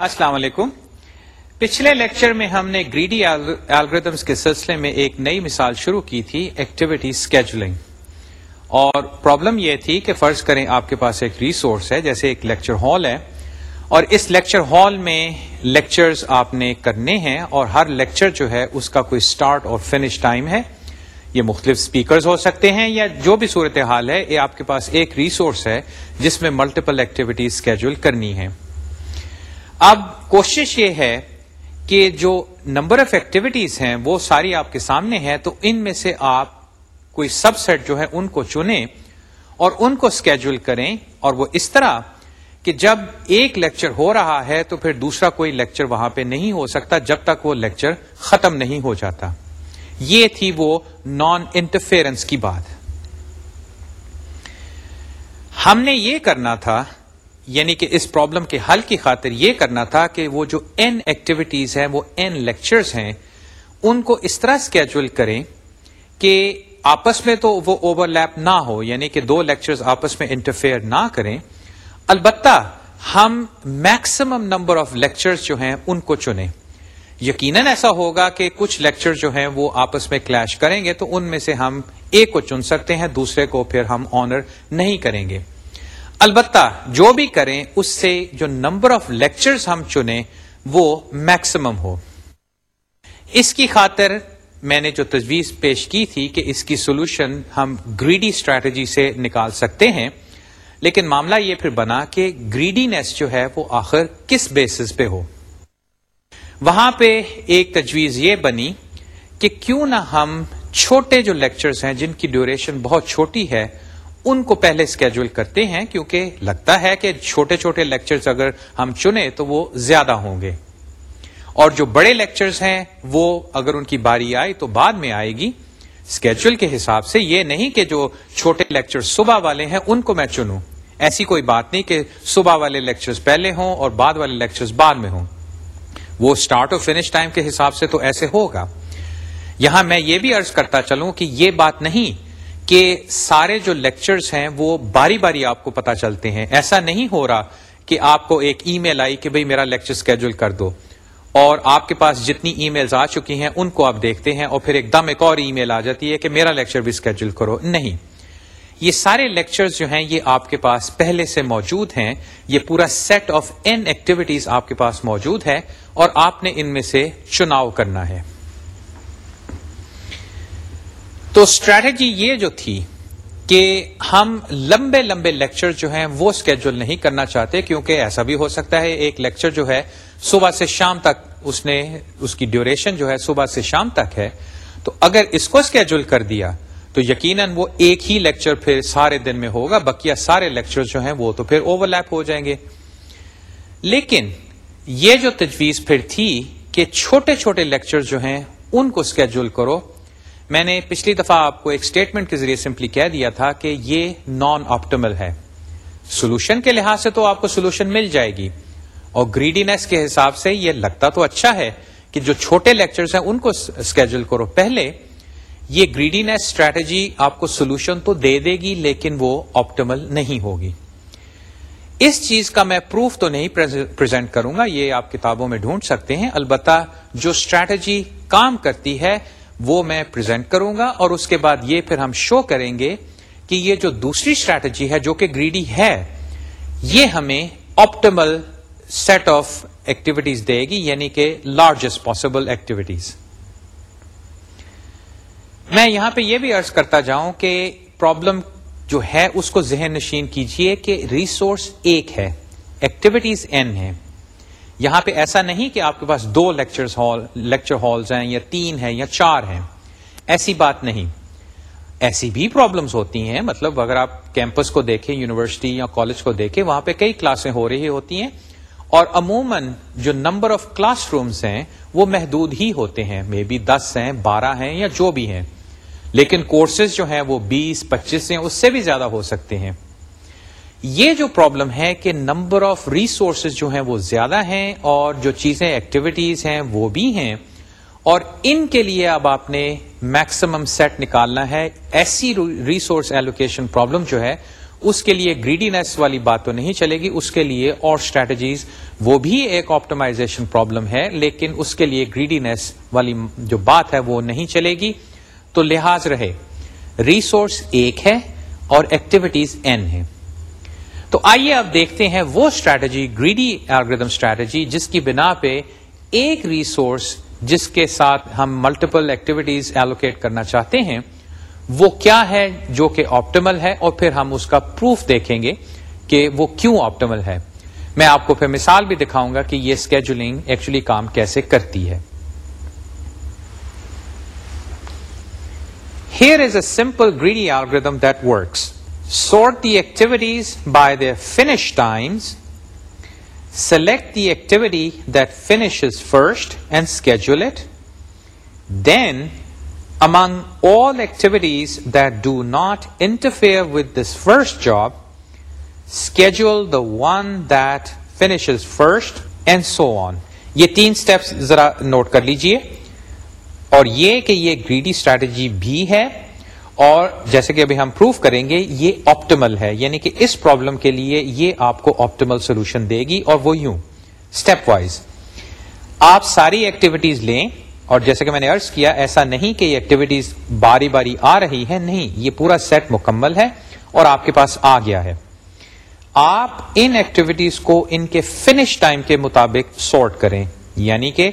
السلام علیکم۔ پچھلے لیکچر میں ہم نے گریڈی الگریدمس کے سلسلے میں ایک نئی مثال شروع کی تھی ایکٹیویٹی اسکیجولنگ اور پرابلم یہ تھی کہ فرض کریں آپ کے پاس ایک ریسورس ہے، جیسے ایک لیکچر ہال ہے۔ اور اس لیکچر ہال میں لیکچرز آپ نے کرنے ہیں اور ہر لیکچر جو ہے، اس کا کوئی سٹارٹ اور فنش ٹائم ہے۔ یہ مختلف سپیکرز ہو سکتے ہیں یا جو بھی صورت حال ہے، یہ آپ کے پاس ایک ریسورس ہے، جس میں ملٹیپل ایکٹیویٹیز اسکیجول کرنی ہے اب کوشش یہ ہے کہ جو نمبر آف ایکٹیویٹیز ہیں وہ ساری آپ کے سامنے ہے تو ان میں سے آپ کوئی سب سیٹ جو ہے ان کو چنیں اور ان کو اسکیجول کریں اور وہ اس طرح کہ جب ایک لیکچر ہو رہا ہے تو پھر دوسرا کوئی لیکچر وہاں پہ نہیں ہو سکتا جب تک وہ لیکچر ختم نہیں ہو جاتا۔ یہ تھی وہ نان انٹرفیئرنس کی بات۔ ہم نے یہ کرنا تھا یعنی کہ اس پرابلم کے حل کی خاطر یہ کرنا تھا کہ وہ جو این ایکٹیویٹیز ہیں، وہ این لیکچرز ہیں، ان کو اس طرح اسکیجول کریں کہ آپس میں تو وہ اوور لیپ نہ ہو یعنی کہ دو لیکچرز آپس میں انٹرفیئر نہ کریں۔ البتہ ہم میکسیمم نمبر آف لیکچرز جو ہیں، ان کو چنیں۔ یقیناً ایسا ہوگا کہ کچھ لیکچر جو ہیں، وہ آپس میں کلیش کریں گے، تو ان میں سے ہم ایک کو چن سکتے ہیں، دوسرے کو پھر ہم آنر نہیں کریں گے۔ البتہ جو بھی کریں، اس سے جو نمبر آف لیکچرز ہم چنیں، وہ میکسیمم ہو۔ اس کی خاطر میں نے جو تجویز پیش کی تھی کہ اس کی سولوشن ہم گریڈی اسٹریٹجی سے نکال سکتے ہیں، لیکن معاملہ یہ پھر بنا کہ گریڈینس جو ہے وہ آخر کس بیسس پہ ہو۔ وہاں پہ ایک تجویز یہ بنی کہ کیوں نہ ہم چھوٹے جو لیکچرز ہیں، جن کی ڈیوریشن بہت چھوٹی ہے ان کو پہلے اسکیجول کرتے ہیں کیونکہ لگتا ہے کہ چھوٹے چھوٹے لیکچرز اگر ہم چنے تو وہ زیادہ ہوں گے۔ اور جو بڑے لیکچرز ہیں وہ اگر ان کی باری آئی تو بعد میں آئے گی۔ اسکیجول کے حساب سے یہ نہیں کہ جو چھوٹے لیکچر صبح والے ہیں ان کو میں چنوں۔ ایسی کوئی بات نہیں کہ صبح والے لیکچرز پہلے ہوں اور بعد والے لیکچرز بعد میں ہوں۔ وہ اسٹارٹ اور فنش ٹائم کے حساب سے تو ایسے ہوگا۔ یہاں میں یہ بھی ارض کرتا چلوں کہ یہ بات نہیں۔ کہ سارے جو لیکچرز ہیں وہ باری باری آپ کو پتا چلتے ہیں۔ ایسا نہیں ہو رہا کہ آپ کو ایک ای میل آئی کہ بھئی میرا لیکچر اسکیڈول کر دو۔ اور آپ کے پاس جتنی ای میلز آ چکی ہیں ان کو آپ دیکھتے ہیں اور پھر ایک دم ایک اور ای میل آ جاتی ہے کہ میرا لیکچر بھی اسکیڈول کرو۔ نہیں۔ یہ سارے لیکچرز جو ہیں یہ آپ کے پاس پہلے سے موجود ہیں۔ یہ پورا سیٹ آف این ایکٹیویٹیز آپ کے پاس موجود ہے اور آپ نے ان میں سے چناؤ کرنا ہے۔ تو اسٹریٹجی یہ جو تھی کہ ہم لمبے لمبے لیکچر جو ہیں وہ اسکیڈول نہیں کرنا چاہتے کیونکہ ایسا بھی ہو سکتا ہے ایک لیکچر جو ہے صبح سے شام تک اس نے اس کی ڈیوریشن جو ہے صبح سے شام تک ہے تو اگر اس کو اسکیڈول کر دیا تو یقیناً وہ ایک ہی لیکچر پھر سارے دن میں ہوگا بقیہ سارے لیکچر جو ہیں وہ تو پھر اوور لیپ ہو جائیں گے۔ لیکن یہ جو تجویز پھر تھی کہ چھوٹے چھوٹے لیکچر جو ہیں ان کو اسکیڈول کرو میں نے پچھلی دفعہ آپ کو ایک اسٹیٹمنٹ کے ذریعے سمپلی کہہ دیا تھا کہ یہ نان آپٹیمل ہے۔ سولوشن کے لحاظ سے تو آپ کو سولوشن مل جائے گی۔ اور گریڈینس کے حساب سے یہ لگتا تو اچھا ہے کہ جو چھوٹے لیکچرز ہیں ان کو اسکیجول کرو۔ پہلے یہ گریڈینس اسٹریٹجی آپ کو سولوشن تو دے دے گی لیکن وہ آپٹیمل نہیں ہوگی۔ اس چیز کا میں پروف تو نہیں پرزینٹ کروں گا، یہ آپ کتابوں میں ڈھونڈ سکتے ہیں۔ البتہ جو اسٹریٹجی کام کرتی ہے وہ میں پرزینٹ کروں گا اور اس کے بعد یہ پھر ہم شو کریں گے کہ یہ جو دوسری اسٹریٹجی ہے جو کہ گریڈی ہے، یہ ہمیں آپٹیمل سیٹ آف ایکٹیویٹیز دے گی یعنی کہ لارجسٹ پاسبل ایکٹیویٹیز میں یہاں پہ یہ بھی ارض کرتا جاؤں کہ پرابلم جو ہے، اس کو ذہن نشین کیجیے کہ ریسورس ایک ہے ایکٹیویٹیز این ہے یہاں پہ ایسا نہیں کہ آپ کے پاس دو لیکچر ہال لیکچر ہالز ہیں یا تین ہیں یا چار ہیں۔ ایسی بات نہیں۔ ایسی بھی پرابلمس ہوتی ہیں۔ مطلب اگر آپ کیمپس کو دیکھیں یونیورسٹی یا کالج کو دیکھیں، وہاں پہ کئی کلاسیں ہو رہی ہوتی ہیں۔ اور عموماً جو نمبر آف کلاس رومس ہیں، وہ محدود ہی ہوتے ہیں۔ مے بی دس ہیں، بارہ ہیں یا جو بھی ہیں۔ لیکن کورسز جو ہیں، وہ بیس، پچیس ہیں، اس سے بھی زیادہ ہو سکتے ہیں۔ یہ جو پرابلم ہے کہ نمبر آف ریسورسز جو ہیں وہ زیادہ ہیں اور جو چیزیں ایکٹیویٹیز ہیں وہ بھی ہیں اور ان کے لیے اب آپ نے میکسیمم سیٹ نکالنا ہے۔ ایسی ریسورس ایلوکیشن پرابلم جو ہے، اس کے لیے گریڈینس والی بات تو نہیں چلے گی۔ اس کے لیے اور اسٹریٹجیز وہ بھی ایک آپٹمائزیشن پرابلم ہے، لیکن اس کے لیے گریڈینس والی جو بات ہے وہ نہیں چلے گی۔ تو لحاظ رہے ریسورس ایک ہے اور ایکٹیویٹیز این ہے تو آئیے اب دیکھتے ہیں وہ اسٹریٹجی گریڈی الگریدم اسٹریٹجی جس کی بنا پہ ایک ریسورس جس کے ساتھ ہم ملٹیپل ایکٹیویٹیز ایلوکیٹ کرنا چاہتے ہیں، وہ کیا ہے جو کہ آپٹیمل ہے اور پھر ہم اس کا پروف دیکھیں گے کہ وہ کیوں آپٹیمل ہے۔ میں آپ کو پھر مثال بھی دکھاؤں گا کہ یہ اسکیجولنگ ایکچولی کام کیسے کرتی ہے۔ Here is a simple greedy algorithm that works sort the activities by the finish times select the activity that finishes first and schedule it then among all activities that do not interfere with this first job, schedule the one that finishes first and so on. یہ تین steps ذرا note کر لیجیے اور یہ کہ یہ greedy strategy بھی ہے اور جیسے کہ ابھی ہم پروف کریں گے، یہ آپٹیمل ہے یعنی کہ اس پرابلم کے لیے یہ آپ کو آپٹیمل سولوشن دے گی اور وہ یوں اسٹیپ وائز آپ ساری ایکٹیویٹیز لیں اور جیسے کہ میں نے ارض کیا، ایسا نہیں کہ یہ ایکٹیویٹیز باری باری آ رہی ہے نہیں، یہ پورا سیٹ مکمل ہے اور آپ کے پاس آ گیا ہے۔ آپ ان ایکٹیویٹیز کو ان کے فنش ٹائم کے مطابق سارٹ کریں یعنی کہ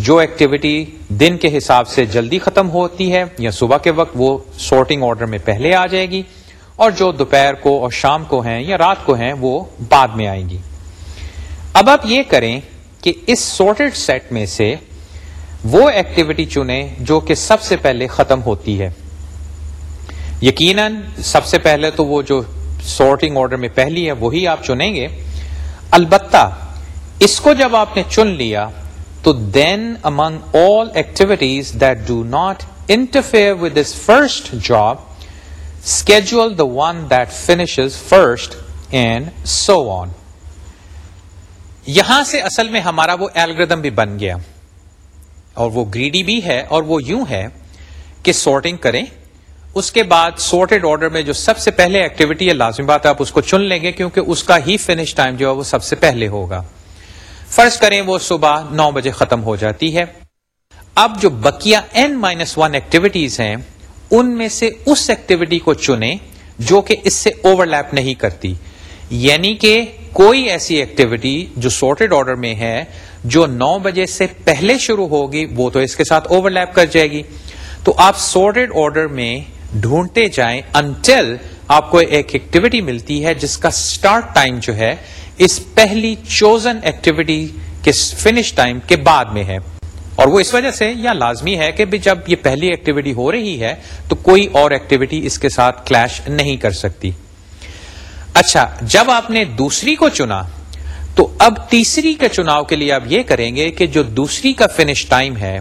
جو ایکٹیویٹی دن کے حساب سے جلدی ختم ہوتی ہے یا صبح کے وقت وہ سارٹنگ آرڈر میں پہلے آ جائے گی اور جو دوپہر کو اور شام کو ہیں یا رات کو ہیں وہ بعد میں آئیں گی۔ اب آپ یہ کریں کہ اس سارٹیڈ سیٹ میں سے وہ ایکٹیویٹی چنیں جو کہ سب سے پہلے ختم ہوتی ہے۔ یقیناً سب سے پہلے تو وہ جو سارٹنگ آرڈر میں پہلی ہے وہی آپ چنیں گے۔ البتہ اس کو جب آپ نے چن لیا تو then among all activities that do not interfere with this first job schedule the one that finishes first and so on یہاں سے اصل میں ہمارا وہ ایلگردم بھی بن گیا اور وہ گریڈی بھی ہے اور وہ یوں ہے کہ سارٹنگ کریں، اس کے بعد سارٹیڈ آرڈر میں جو سب سے پہلے ایکٹیویٹی ہے، لازمی بات ہے، آپ اس کو چن لیں گے کیونکہ اس کا ہی فنش ٹائم جو ہے وہ سب سے پہلے ہوگا۔ فرض کریں وہ صبح نو بجے ختم ہو جاتی ہے۔ اب جو بکیا این مائنس ون ایکٹیویٹیز ہیں، ان میں سے اس ایکٹیویٹی کو چنیں جو کہ اس سے اوور لیپ نہیں کرتی۔ یعنی کہ کوئی ایسی ایکٹیویٹی جو سارٹیڈ آرڈر میں ہے، جو نو بجے سے پہلے شروع ہوگی، وہ تو اس کے ساتھ اوور لیپ کر جائے گی۔ تو آپ سورڈ آرڈر میں ڈھونڈتے جائیں انٹل آپ کو ایک ایکٹیویٹی ملتی ہے، جس کا اسٹارٹ ٹائم جو ہے اس پہلی چوزن ایکٹیویٹی کے فنش ٹائم کے بعد میں ہے۔ اور وہ اس وجہ سے یا لازمی ہے کہ جب یہ پہلی ایکٹیویٹی ہو رہی ہے تو کوئی اور ایکٹیویٹی اس کے ساتھ کلیش نہیں کر سکتی۔ اچھا جب آپ نے دوسری کو چنا، تو اب تیسری کے چناؤ کے لیے آپ یہ کریں گے کہ جو دوسری کا فنش ٹائم ہے،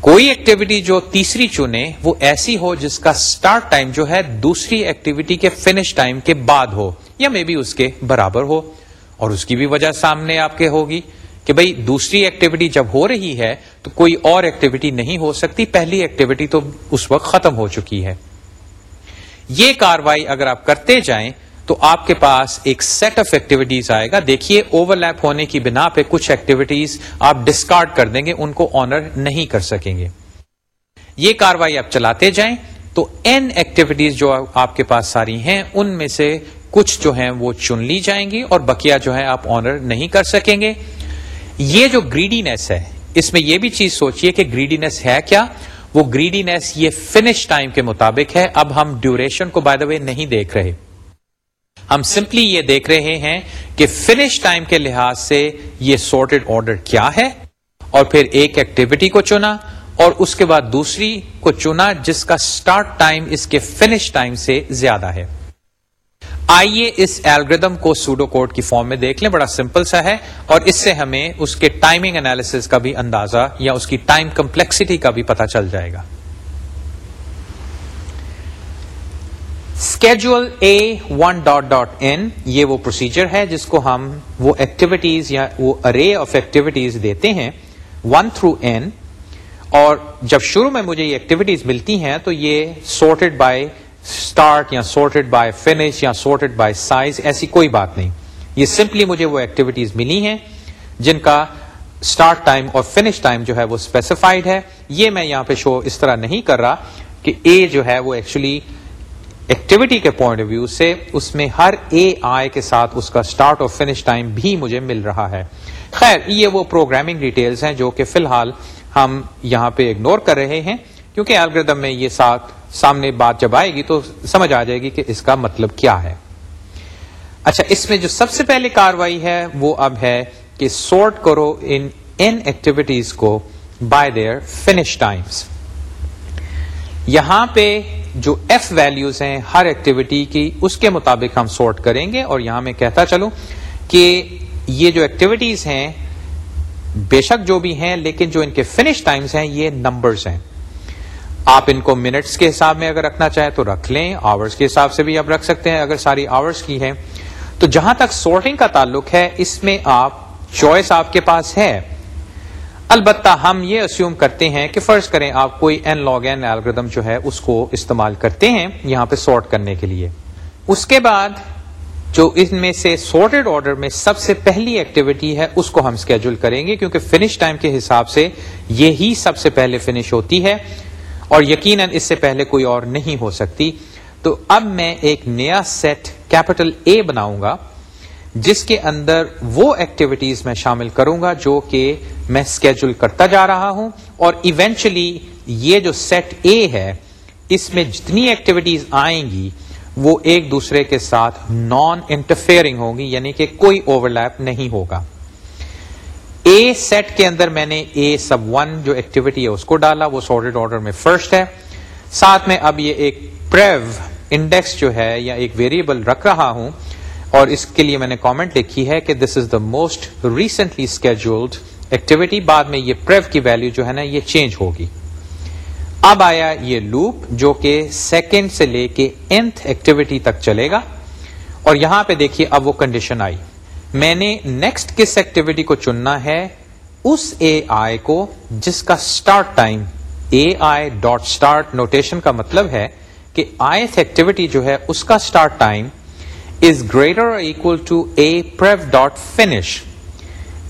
کوئی ایکٹیویٹی جو تیسری چنے، وہ ایسی ہو جس کا سٹارٹ ٹائم جو ہے دوسری ایکٹیویٹی کے فنش ٹائم کے بعد ہو۔ یا مے بی اس کے برابر ہو اور اس کی بھی وجہ سامنے آپ کے ہوگی کہ بھئی دوسری ایکٹیویٹی جب ہو رہی ہے تو کوئی اور ایکٹیویٹی نہیں ہو سکتی، پہلی ایکٹیویٹی تو اس وقت ختم ہو چکی ہے۔ یہ کاروائی اگر آپ کرتے جائیں تو آپ کے پاس ایک سیٹ آف ایکٹیویٹیز آئے گا۔ دیکھیے اوور لیپ ہونے کی بنا پہ کچھ ایکٹیویٹیز آپ ڈسکارڈ کر دیں گے، ان کو آنر نہیں کر سکیں گے۔ یہ کاروائی آپ چلاتے جائیں تو این ایکٹیویٹیز جو آپ کے پاس ساری ہیں، ان میں سے کچھ جو ہیں وہ چن لی جائیں گی اور بکیا جو ہے آپ آنر نہیں کر سکیں گے۔ یہ جو گریڈینس ہے، اس میں یہ بھی چیز سوچئے کہ گریڈینس ہے کیا۔ وہ گریڈینس یہ فنش ٹائم کے مطابق ہے۔ اب ہم ڈیوریشن کو بائی دا وے نہیں دیکھ رہے۔ ہم سمپلی یہ دیکھ رہے ہیں کہ فنش ٹائم کے لحاظ سے یہ سارٹیڈ آرڈر کیا ہے اور پھر ایک ایکٹیویٹی کو چنا اور اس کے بعد دوسری کو چنا جس کا سٹارٹ ٹائم اس کے فنش ٹائم سے زیادہ ہے۔ آئیے اس ایلگردم کو سوڈو کوڈ کی فارم میں دیکھ لیں، بڑا سمپل سا ہے، اور اس سے ہمیں اس کے ٹائمنگ انالیس کا بھی اندازہ یا اس کی ٹائم کمپلیکسٹی کا بھی پتا چل جائے گا۔ Schedule A one dot dot N یہ وہ پروسیجر ہے جس کو ہم وہ ایکٹیویٹیز یا وہ ارے آف ایکٹیویٹیز دیتے ہیں ون تھرو این اور جب شروع میں مجھے یہ ایکٹیویٹیز ملتی ہیں تو یہ سارٹیڈ بائی اسٹارٹ یا سورٹڈ بائی فنش یا سورٹڈ بائی سائز ایسی کوئی بات نہیں یہ سمپلی مجھے وہ ایکٹیویٹیز ملی ہیں جن کا اسٹارٹ ٹائم اور فنش ٹائم جو ہے وہ اسپیسیفائڈ ہے یہ میں یہاں پہ شو اس طرح نہیں کر رہا کہ اے جو ہے وہ ایکچولی ایکٹیویٹی کے پوائنٹ آف ویو سے اس میں ہر اے آئی کے ساتھ اس کا اسٹارٹ اور فنش ٹائم بھی مجھے مل رہا ہے خیر یہ وہ پروگرامنگ ڈیٹیلز ہیں جو کہ فی الحال ہم یہاں پہ اگنور کر رہے ہیں کیونکہ الگریدم میں یہ ساتھ سامنے بات جب آئے گی تو سمجھ آ جائے گی کہ اس کا مطلب کیا ہے۔ اچھا اس میں جو سب سے پہلے کاروائی ہے وہ اب ہے کہ سورٹ کرو ان ایکٹیویٹیز کو بائی دیئر فنش ٹائمس یہاں پہ جو ایف ویلوز ہیں ہر ایکٹیویٹی کی، اس کے مطابق ہم سورٹ کریں گے اور یہاں میں کہتا چلوں کہ یہ جو ایکٹیویٹیز ہیں، بے شک جو بھی ہیں، لیکن جو ان کے فنش ٹائمز ہیں، یہ نمبرز ہیں۔ آپ ان کو منٹس کے حساب میں اگر رکھنا چاہیں تو رکھ لیں آورس کے حساب سے بھی آپ رکھ سکتے ہیں، اگر ساری آورس کی ہیں۔ تو جہاں تک سورٹنگ کا تعلق ہے، اس میں آپ چوائس آپ کے پاس ہے۔ البتہ ہم یہ اسیوم کرتے ہیں کہ فرض کریں آپ کوئی این لاگ این الگریدم جو ہے، اس کو استعمال کرتے ہیں یہاں پہ سارٹ کرنے کے لیے۔ اس کے بعد جو ان میں سے سارٹیڈ آرڈر میں سب سے پہلی ایکٹیویٹی ہے، اس کو ہم اسکیڈول کریں گے، کیونکہ فنش ٹائم کے حساب سے یہی سب سے پہلے فنش ہوتی ہے۔ اور یقیناً اس سے پہلے کوئی اور نہیں ہو سکتی۔ تو اب میں ایک نیا سیٹ کیپٹل اے بناؤں گا، جس کے اندر وہ ایکٹیویٹیز میں شامل کروں گا جو کہ میں اسکیجول کرتا جا رہا ہوں۔ اور ایونچلی یہ جو سیٹ اے ہے، اس میں جتنی ایکٹیویٹیز آئیں گی، وہ ایک دوسرے کے ساتھ نان انٹرفیئرنگ ہوگی یعنی کہ کوئی اوور لیپ نہیں ہوگا۔ اے سیٹ کے اندر میں نے اے سب ون جو ایکٹیویٹی ہے اس کو ڈالا، وہ سارٹیڈ آرڈر میں فرسٹ ہے۔ ساتھ میں اب یہ ایک پریو انڈیکس جو ہے یا ایک ویریبل رکھ رہا ہوں۔ اور اس کے لیے میں نے کامنٹ لکھی ہے کہ this is the most recently scheduled activity بعد میں یہ پریو کی ویلو جو ہے نا، یہ چینج ہوگی۔ اب آیا یہ لوپ جو کہ سیکنڈ سے لے کے اینتھ ایکٹیویٹی تک چلے گا۔ اور یہاں پہ دیکھیے اب وہ کنڈیشن آئی۔ میں نے نیکسٹ کس ایکٹیویٹی کو چننا ہے؟ اس اے آئی کو، جس کا start time A I dot start notation کا مطلب ہے کہ آئیتھ ایکٹیویٹی جو ہے، اس کا start time is greater equal to A prev dot finish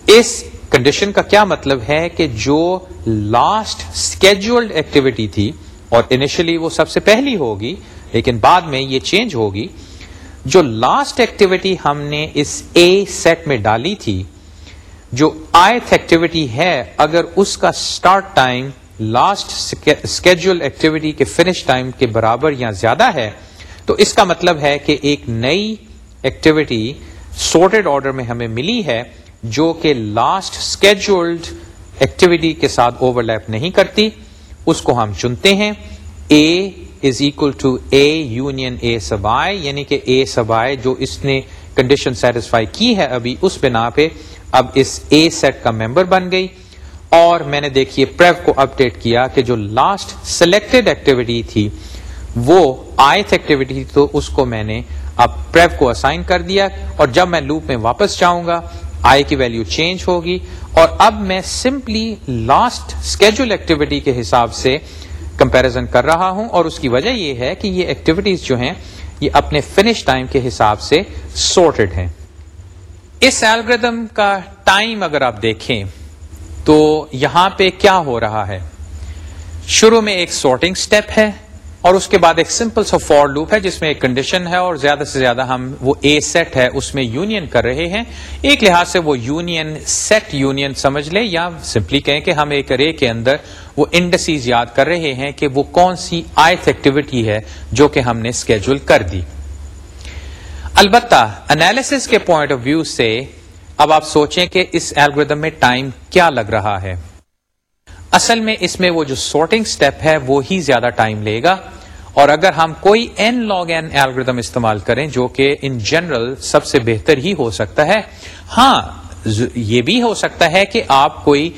us condition کا کیا مطلب ہے کہ جو لاسٹ اسکیجولڈ ایکٹیویٹی تھی، اور انیشلی وہ سب سے پہلی ہوگی، لیکن بعد میں یہ چینج ہوگی جو لاسٹ ایکٹیویٹی ہم نے اس اے سیٹ میں ڈالی تھی، جو آئتھ ایکٹیویٹی ہے، اگر اس کا start time last schedule activity کے فنش ٹائم کے برابر یا زیادہ ہے، تو اس کا مطلب ہے کہ ایک نئی ایکٹیویٹی سورٹڈ آرڈر میں ہمیں ملی ہے، جو کہ لاسٹ اسکیڈولڈ ایکٹیویٹی کے ساتھ اوور لیپ نہیں کرتی۔ اس کو ہم چنتے ہیں A is equal to A union A sub i یعنی کہ اے سبائے جو اس نے کنڈیشن سیٹسفائی کی ہے ابھی اس بنا پہ اب اس اے سیٹ کا ممبر بن گئی اور میں نے دیکھیے پریو کو اپڈیٹ کیا کہ جو لاسٹ سلیکٹڈ ایکٹیویٹی تھی وہ آئتھ ایکٹیویٹی تو اس کو میں نے اب پریو کو اسائن کر دیا اور جب میں لوپ میں واپس جاؤں گا آئی کی ویلو چینج ہوگی اور اب میں سمپلی لاسٹ اسکیجول ایکٹیویٹی کے حساب سے کمپیرزن کر رہا ہوں اور اس کی وجہ یہ ہے کہ یہ ایکٹیویٹیز جو ہیں، یہ اپنے فنش ٹائم کے حساب سے سورٹڈ ہیں۔ اس ایلگردم کا ٹائم اگر آپ دیکھیں، تو یہاں پہ کیا ہو رہا ہے؟ شروع میں ایک سارٹنگ سٹیپ ہے۔ اور اس کے بعد ایک سمپل سا فور لوپ ہے جس میں ایک کنڈیشن ہے اور زیادہ سے زیادہ ہم وہ اے سیٹ ہے، اس میں یونین کر رہے ہیں۔ ایک لحاظ سے وہ یونین سیٹ یونین سمجھ لیں یا سمپلی کہیں کہ ہم ایک رے کے اندر وہ انڈسیز یاد کر رہے ہیں کہ وہ کون سی آئتھ ایکٹیویٹی ہے جو کہ ہم نے اسکیجول کر دی۔ البتہ انالیس کے پوائنٹ آف ویو سے اب آپ سوچیں کہ اس ایلگردم میں ٹائم کیا لگ رہا ہے۔ اصل میں اس میں وہ جو سورٹنگ سٹیپ ہے وہ ہی زیادہ ٹائم لے گا۔ اور اگر ہم کوئی این لاگ این ایلگردم استعمال کریں جو کہ ان جنرل سب سے بہتر ہی ہو سکتا ہے ہاں یہ بھی ہو سکتا ہے کہ آپ کوئی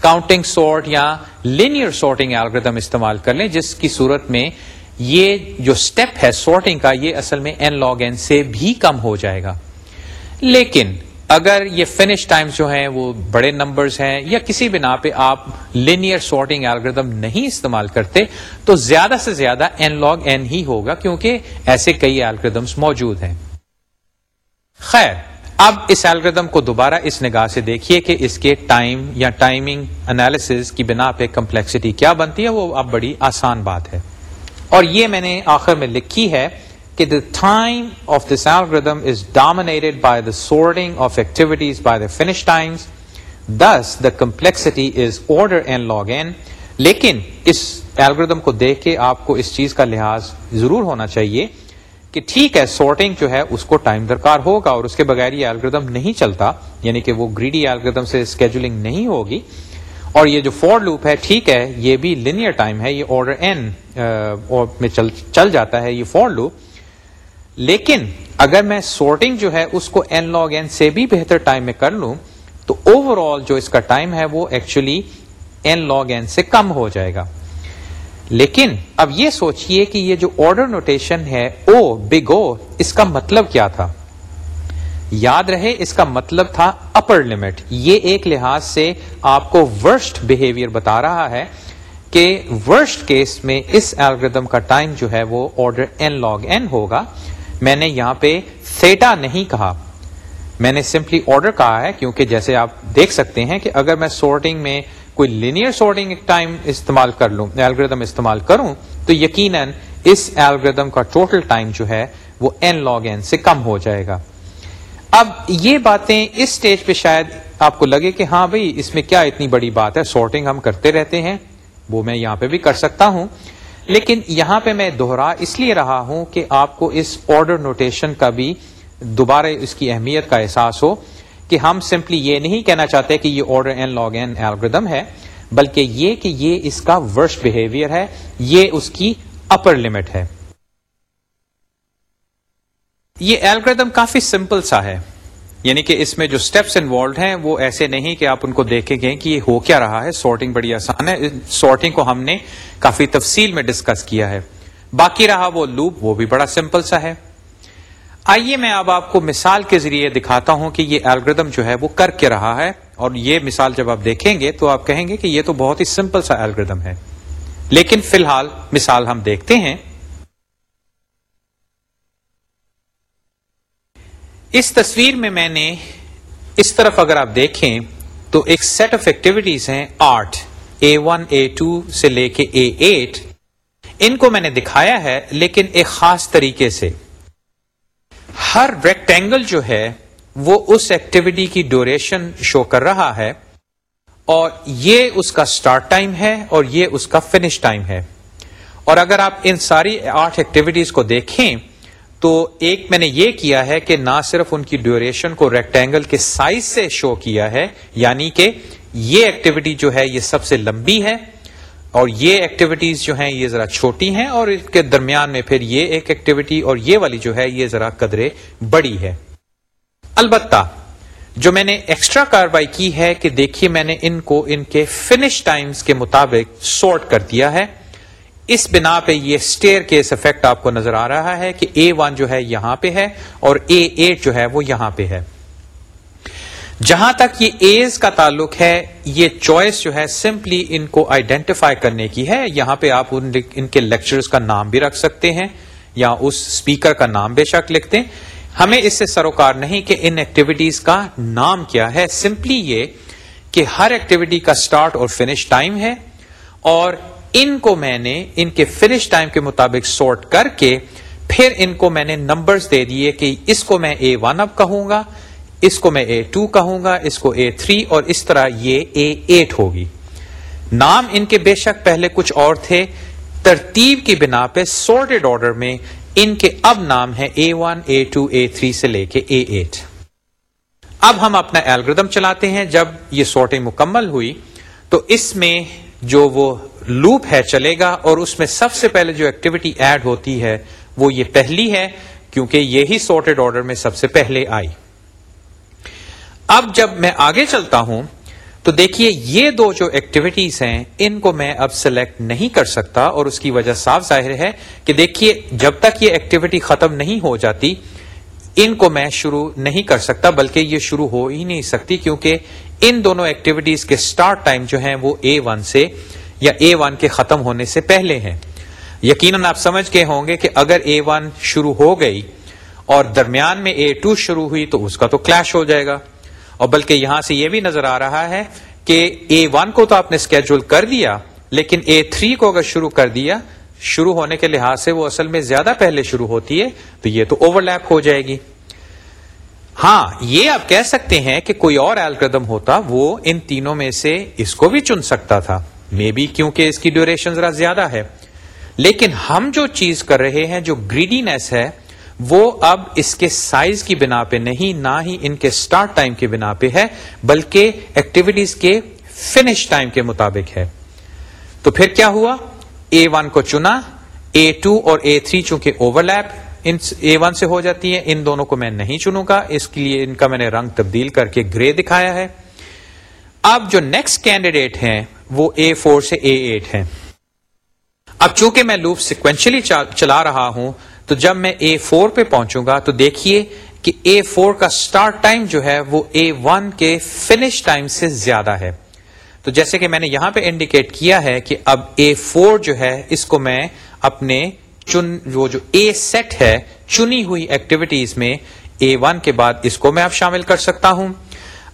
کاؤنٹنگ سورٹ یا لینئر سورٹنگ ایلگردم استعمال کر لیں، جس کی صورت میں یہ جو سٹیپ ہے سورٹنگ کا، یہ اصل میں این لاگ این سے بھی کم ہو جائے گا۔ لیکن اگر یہ فنش ٹائمز جو ہیں وہ بڑے نمبرز ہیں یا کسی بنا پہ آپ لینئر سارٹنگ الگریدم نہیں استعمال کرتے، تو زیادہ سے زیادہ این لاگ این ہی ہوگا کیونکہ ایسے کئی الگریدمس موجود ہیں۔ خیر، اب اس الگریدم کو دوبارہ اس نگاہ سے دیکھیے کہ اس کے ٹائم یا ٹائمنگ انالیس کی بنا پہ کمپلیکسٹی کیا بنتی ہے، وہ اب بڑی آسان بات ہے۔ اور یہ میں نے آخر میں لکھی ہے کہ the time of this algorithm is dominated by the sorting of activities by the finish times this the complexity is order N log N لیکن اس ایلگردم کو دیکھ کے آپ کو اس چیز کا لحاظ ضرور ہونا چاہیے کہ ٹھیک ہے سارٹنگ جو ہے، اس کو ٹائم درکار ہوگا اور اس کے بغیر یہ الگریدم نہیں چلتا یعنی کہ وہ گریڈی الگریدم سے اسکیجولنگ نہیں ہوگی۔ اور یہ جو فور لوپ ہے، ٹھیک ہے، یہ بھی لینئر ٹائم ہے، یہ آرڈر این میں چل چل جاتا ہے، یہ فور لوپ لیکن اگر میں سارٹنگ جو ہے اس کو این لاگ این سے بھی بہتر ٹائم میں کر لوں، تو اوور آل جو اس کا ٹائم ہے وہ ایکچولی این لاگ این سے کم ہو جائے گا۔ لیکن اب یہ سوچئے کہ یہ جو آرڈر نوٹیشن ہے او بگ او اس کا مطلب کیا تھا؟ یاد رہے، اس کا مطلب تھا اپر لمٹ یہ ایک لحاظ سے آپ کو ورسٹ بہیویئر بتا رہا ہے کہ ورسٹ کیس میں اس الگریدم کا ٹائم جو ہے وہ آرڈر این لاگ این ہوگا۔ میں نے یہاں پہ سیٹا نہیں کہا۔ میں نے سمپلی آرڈر کہا ہے، کیونکہ جیسے آپ دیکھ سکتے ہیں کہ اگر میں سورٹنگ میں کوئی لینئر سورٹنگ ٹائم استعمال کر لوں الگریدم استعمال کروں، تو یقیناً اس الگریدم کا ٹوٹل ٹائم جو ہے وہ این لاگ این سے کم ہو جائے گا۔ اب یہ باتیں اس سٹیج پہ شاید آپ کو لگے کہ ہاں بھائی، اس میں کیا اتنی بڑی بات ہے؟ سارٹنگ ہم کرتے رہتے ہیں، وہ میں یہاں پہ بھی کر سکتا ہوں۔ لیکن یہاں پہ میں دوہرا اس لیے رہا ہوں کہ آپ کو اس آرڈر نوٹیشن کا بھی دوبارہ اس کی اہمیت کا احساس ہو کہ ہم سمپلی یہ نہیں کہنا چاہتے کہ یہ order N log N algorithm ہے، بلکہ یہ کہ یہ اس کا ورش بہیویئر ہے، یہ اس کی اپر لمٹ ہے۔ یہ ایلگردم کافی سمپل سا ہے۔ یعنی کہ اس میں جو سٹیپس انوالوڈ ہیں وہ ایسے نہیں کہ آپ ان کو دیکھیں گے کہ یہ ہو کیا رہا ہے سارٹنگ بڑی آسان ہے۔ سارٹنگ کو ہم نے کافی تفصیل میں ڈسکس کیا ہے۔ باقی رہا وہ لوپ وہ بھی بڑا سمپل سا ہے۔ آئیے میں اب آپ کو مثال کے ذریعے دکھاتا ہوں کہ یہ الگریدم جو ہے وہ کر کے رہا ہے۔ اور یہ مثال جب آپ دیکھیں گے تو آپ کہیں گے کہ یہ تو بہت ہی سمپل سا الگریدم ہے۔ لیکن فی الحال مثال ہم دیکھتے ہیں۔ اس تصویر میں میں نے اس طرف اگر آپ دیکھیں تو ایک سیٹ آف ایکٹیویٹیز ہیں آٹھ اے ون اے ٹو سے لے کے اے ایٹ ان کو میں نے دکھایا ہے لیکن ایک خاص طریقے سے۔ ہر ریکٹینگل جو ہے وہ اس ایکٹیویٹی کی ڈوریشن شو کر رہا ہے اور یہ اس کا اسٹارٹ ٹائم ہے اور یہ اس کا فنش ٹائم ہے۔ اور اگر آپ ان ساری آٹھ ایکٹیویٹیز کو دیکھیں تو ایک میں نے یہ کیا ہے کہ نہ صرف ان کی ڈیوریشن کو ریکٹینگل کے سائز سے شو کیا ہے یعنی کہ یہ ایکٹیویٹی جو ہے یہ سب سے لمبی ہے اور یہ ایکٹیویٹیز جو ہیں یہ ذرا چھوٹی ہیں اور اس کے درمیان میں پھر یہ ایک ایکٹیویٹی اور یہ والی جو ہے یہ ذرا قدرے بڑی ہے۔ البتہ جو میں نے ایکسٹرا کاروائی کی ہے کہ دیکھیے میں نے ان کو ان کے فنش ٹائمز کے مطابق سارٹ کر دیا ہے۔ اس بنا پہ یہ اسٹیئر کیس افیکٹ آپ کو نظر آ رہا ہے کہ اے ون جو ہے یہاں پہ ہے اور اے ایٹ جو ہے وہ یہاں پہ ہے۔ جہاں تک یہ ایز کا تعلق ہے، یہ چوائس جو ہے سمپلی ان کو آئیڈینٹیفائی کرنے کی ہے۔ یہاں پہ آپ ان کے لیکچرز کا نام بھی رکھ سکتے ہیں یا اس اسپیکر کا نام بے شک لکھتے ہیں ہمیں اس سے سروکار نہیں کہ ان ایکٹیویٹیز کا نام کیا ہے سمپلی یہ کہ ہر ایکٹیویٹی کا سٹارٹ اور فنش ٹائم ہے اور ان کو میں نے ان کے فنش ٹائم کے مطابق سورٹ کر کے پھر ان کو میں نے نمبرز دے دیے کہ اس کو میں اے ون اب کہوں گا، اس کو میں اے ٹو کہوں گا، اس کو اے تھری اور اس طرح یہ اے ایٹ ہوگی۔ نام ان کے بے شک پہلے کچھ اور تھے۔ ترتیب کی بنا پہ سورٹڈ آرڈر میں ان کے اب نام ہے A one A two A three سے لے کے اے ایٹ اب ہم اپنا ایلگردم چلاتے ہیں۔ جب یہ سورٹنگ مکمل ہوئی تو اس میں جو وہ لوپ ہے، چلے گا اور اس میں سب سے پہلے جو ایکٹیویٹی ایڈ ہوتی ہے، وہ یہ پہلی ہے، کیونکہ یہی سارٹیڈ آرڈر میں سب سے پہلے آئی۔ اب جب میں آگے چلتا ہوں، تو دیکھیے یہ دو جو ایکٹیویٹیز ہیں، ان کو میں اب سلیکٹ نہیں کر سکتا اور اس کی وجہ صاف ظاہر ہے کہ دیکھیے، جب تک یہ ایکٹیویٹی ختم نہیں ہو جاتی، ان کو میں شروع نہیں کر سکتا، بلکہ یہ شروع ہو ہی نہیں سکتی، کیونکہ ان دونوں ایکٹیویٹیز کے سٹارٹ ٹائم جو ہیں، وہ اے ون سے یا اے ون کے ختم ہونے سے پہلے ہیں۔ یقیناً آپ سمجھ کے ہوں گے کہ اگر اے ون شروع ہو گئی اور درمیان میں اے ٹو شروع ہوئی تو اس کا تو کلیش ہو جائے گا۔ اور بلکہ یہاں سے یہ بھی نظر آ رہا ہے کہ اے ون کو تو آپ نے اسکیڈول کر دیا، لیکن اے تھری کو اگر شروع کر دیا، شروع ہونے کے لحاظ سے وہ اصل میں زیادہ پہلے شروع ہوتی ہے، تو یہ تو اوور لیپ ہو جائے گی۔ ہاں یہ آپ کہہ سکتے ہیں کہ کوئی اور الگریدم ہوتا، وہ ان تینوں میں سے اس کو بھی چن سکتا تھا۔ مے بی کیونکہ اس کی ڈیوریشن ذرا زیادہ ہے۔ لیکن ہم جو چیز کر رہے ہیں، جو گریڈینس ہے، وہ اب اس کے سائز کی بنا پہ نہیں، نہ ہی ان کے سٹارٹ ٹائم کی بنا پہ ہے، بلکہ ایکٹیویٹیز کے فنش ٹائم کے مطابق ہے۔ تو پھر کیا ہوا؟ اے ون کو چنا اے ٹو اور اے تھری چونکہ اوور لیپ اے ون سے ہو جاتی ہے ان دونوں کو میں نہیں چنوں گا۔ اس کے لیے ان کا میں نے رنگ تبدیل کر کے گرے دکھایا ہے۔ اب جو نیکسٹ کینڈیڈیٹ ہیں وہ اے فور سے اے ایٹ ہے اب چونکہ میں لوپ سیکوینشلی چلا رہا ہوں، تو جب میں اے فور پہ پہنچوں گا، تو دیکھیے کہ اے فور کا اسٹارٹ ٹائم جو ہے، وہ اے ون کے فنش ٹائم سے زیادہ ہے۔ تو جیسے کہ میں نے یہاں پہ انڈیکیٹ کیا ہے کہ اب اے فور جو ہے، اس کو میں اپنے چن، وہ جو اے سیٹ ہے، چنی ہوئی ایکٹیویٹیز میں اے ون کے بعد اس کو میں اب شامل کر سکتا ہوں۔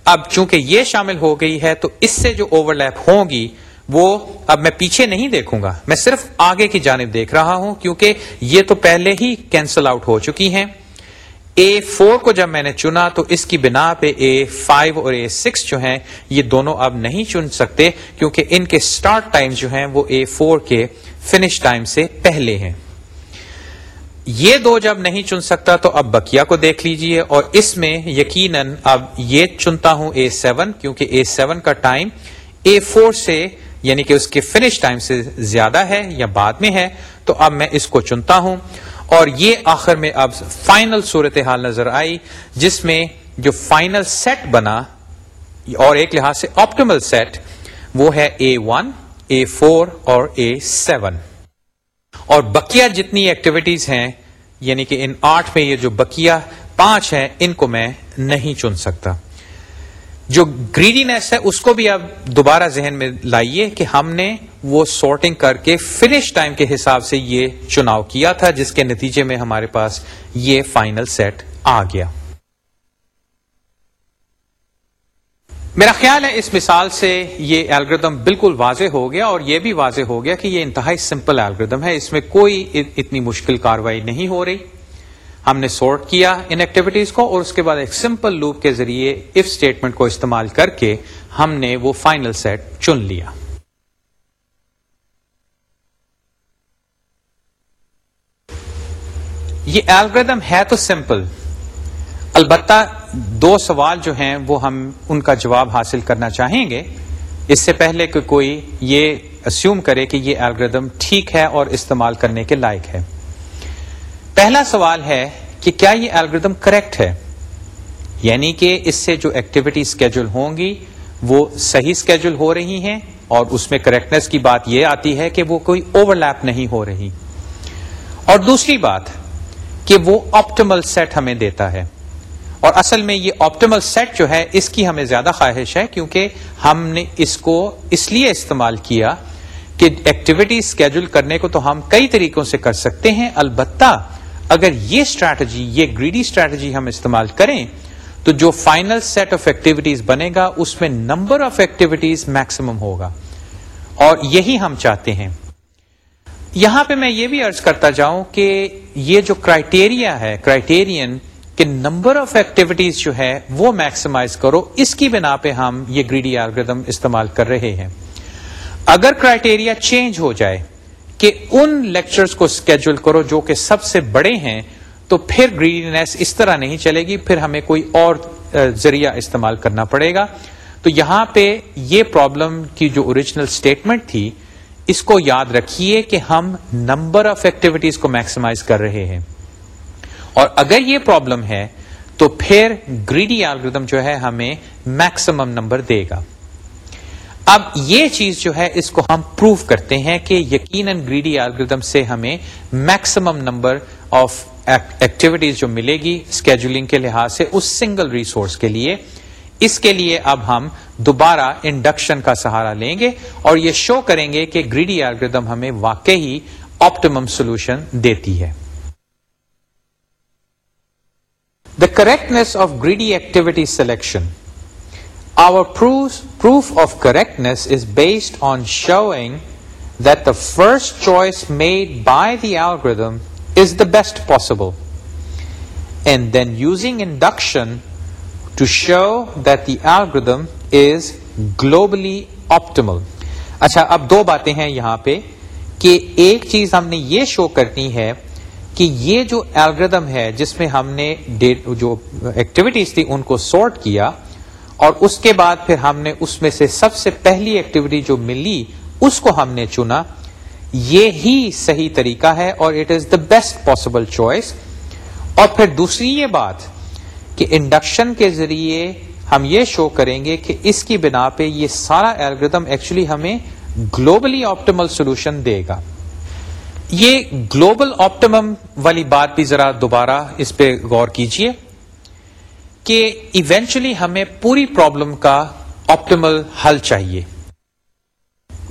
اب چونکہ یہ شامل ہو گئی ہے تو اس سے جو اوور لیپ ہوگی، وہ اب میں پیچھے نہیں دیکھوں گا۔ میں صرف آگے کی جانب دیکھ رہا ہوں، کیونکہ یہ تو پہلے ہی کینسل آؤٹ ہو چکی ہیں۔ اے فور کو جب میں نے چنا تو اس کی بنا پہ اے فائیو اور اے سکس جو ہیں، یہ دونوں اب نہیں چن سکتے، کیونکہ ان کے سٹارٹ ٹائم جو ہیں وہ اے فور کے فنش ٹائم سے پہلے ہیں۔ یہ دو جب نہیں چن سکتا تو اب بکیا کو دیکھ لیجیے اور اس میں یقیناً اب یہ چنتا ہوں اے سیون کیونکہ اے سیون کا ٹائم اے فور سے یعنی کہ اس کے فنش ٹائم سے زیادہ ہے یا بعد میں ہے تو اب میں اس کو چنتا ہوں اور یہ آخر میں اب فائنل صورتحال نظر آئی جس میں جو فائنل سیٹ بنا اور ایک لحاظ سے آپٹیمل سیٹ وہ ہے اے ون اے فور اور اے سیون اور بکیا جتنی ایکٹیویٹیز ہیں یعنی کہ ان آٹھ میں یہ جو بکیا پانچ ہیں، ان کو میں نہیں چن سکتا۔ جو گریڈینس ہے، اس کو بھی اب دوبارہ ذہن میں لائیے کہ ہم نے وہ سارٹنگ کر کے فنش ٹائم کے حساب سے یہ چناؤ کیا تھا، جس کے نتیجے میں ہمارے پاس یہ فائنل سیٹ آ گیا۔ میرا خیال ہے اس مثال سے یہ الگریدم بالکل واضح ہو گیا اور یہ بھی واضح ہو گیا کہ یہ انتہائی سمپل الگریدم ہے۔ اس میں کوئی اتنی مشکل کاروائی نہیں ہو رہی۔ ہم نے سورٹ کیا ان ایکٹیویٹیز کو اور اس کے بعد ایک سمپل لوپ کے ذریعے اف اسٹیٹمنٹ کو استعمال کر کے ہم نے وہ فائنل سیٹ چن لیا۔ یہ الگریدم ہے تو سمپل البتہ دو سوال جو ہیں وہ ہم ان کا جواب حاصل کرنا چاہیں گے۔ اس سے پہلے کہ کوئی یہ اسیوم کرے کہ یہ الگریدم ٹھیک ہے اور استعمال کرنے کے لائق ہے۔ پہلا سوال ہے کہ کیا یہ الگریدم کریکٹ ہے؟ یعنی کہ اس سے جو ایکٹیویٹی اسکیجول ہوں گی، وہ صحیح اسکیجول ہو رہی ہیں اور اس میں کریکٹنس کی بات یہ آتی ہے کہ وہ کوئی اوور لیپ نہیں ہو رہی۔ اور دوسری بات کہ وہ آپٹیمل سیٹ ہمیں دیتا ہے۔ اور اصل میں یہ آپٹیمل سیٹ جو ہے، اس کی ہمیں زیادہ خواہش ہے کیونکہ ہم نے اس کو اس لیے استعمال کیا کہ ایکٹیویٹی اسکیجول کرنے کو تو ہم کئی طریقوں سے کر سکتے ہیں۔ البتہ اگر یہ اسٹریٹجی یہ گریڈی اسٹریٹجی ہم استعمال کریں، تو جو فائنل سیٹ آف ایکٹیویٹیز بنے گا، اس میں نمبر آف ایکٹیویٹیز میکسیمم ہوگا۔ اور یہی ہم چاہتے ہیں۔ یہاں پہ میں یہ بھی ارض کرتا جاؤں کہ یہ جو کرائٹیریا ہے کرائٹیرین کہ نمبر آف ایکٹیویٹیز جو ہے وہ میکسیمائز کرو، اس کی بنا پہ ہم یہ گریڈی آلگردم استعمال کر رہے ہیں۔ اگر کرائٹیریا چینج ہو جائے کہ ان لیکچرز کو اسکیڈول کرو جو کہ سب سے بڑے ہیں، تو پھر گرینس اس طرح نہیں چلے گی، پھر ہمیں کوئی اور ذریعہ استعمال کرنا پڑے گا۔ تو یہاں پہ یہ پرابلم کی جو اوریجنل اسٹیٹمنٹ تھی، اس کو یاد رکھیے کہ ہم نمبر آف ایکٹیویٹیز کو میکسیمائز کر رہے ہیں۔ اور اگر یہ پرابلم ہے، تو پھر گریڈی الگریدم جو ہے ہمیں میکسیمم نمبر دے گا۔ اب یہ چیز جو ہے، اس کو ہم پروف کرتے ہیں کہ یقیناً گریڈی الگریدم سے ہمیں میکسیمم نمبر آف ایکٹیویٹیز جو ملے گی اسکیجولنگ کے لحاظ سے اس سنگل ریسورس کے لیے۔ اس کے لیے اب ہم دوبارہ انڈکشن کا سہارا لیں گے اور یہ شو کریں گے کہ گریڈی ایلگردم ہمیں واقعی آپٹیمم سولوشن دیتی ہے۔ The correctness of greedy activity selection our proof of correctness is based on showing that the first choice made by the algorithm is the best possible and then using induction to show that the algorithm is globally optimal اچھا اب دو باتیں ہیں یہاں پہ کہ ایک چیز ہم نے یہ شو کرنی ہے کہ یہ جو الگریدم ہے جس میں ہم نے جو ایکٹیویٹیز تھی ان کو سارٹ کیا اور اس کے بعد پھر ہم نے اس میں سے سب سے پہلی ایکٹیویٹی جو ملی، اس کو ہم نے چنا۔ یہ ہی صحیح طریقہ ہے اور it is the best possible choice اور پھر دوسری یہ بات کہ انڈکشن کے ذریعے ہم یہ شو کریں گے کہ اس کی بنا پہ یہ سارا الگریدم ایکچولی ہمیں گلوبلی آپٹیمل سولوشن دے گا۔ یہ گلوبل آپٹیمم والی بات بھی ذرا دوبارہ اس پہ غور کیجیے کہ ایونچولی ہمیں پوری پرابلم کا آپٹیمل حل چاہیے۔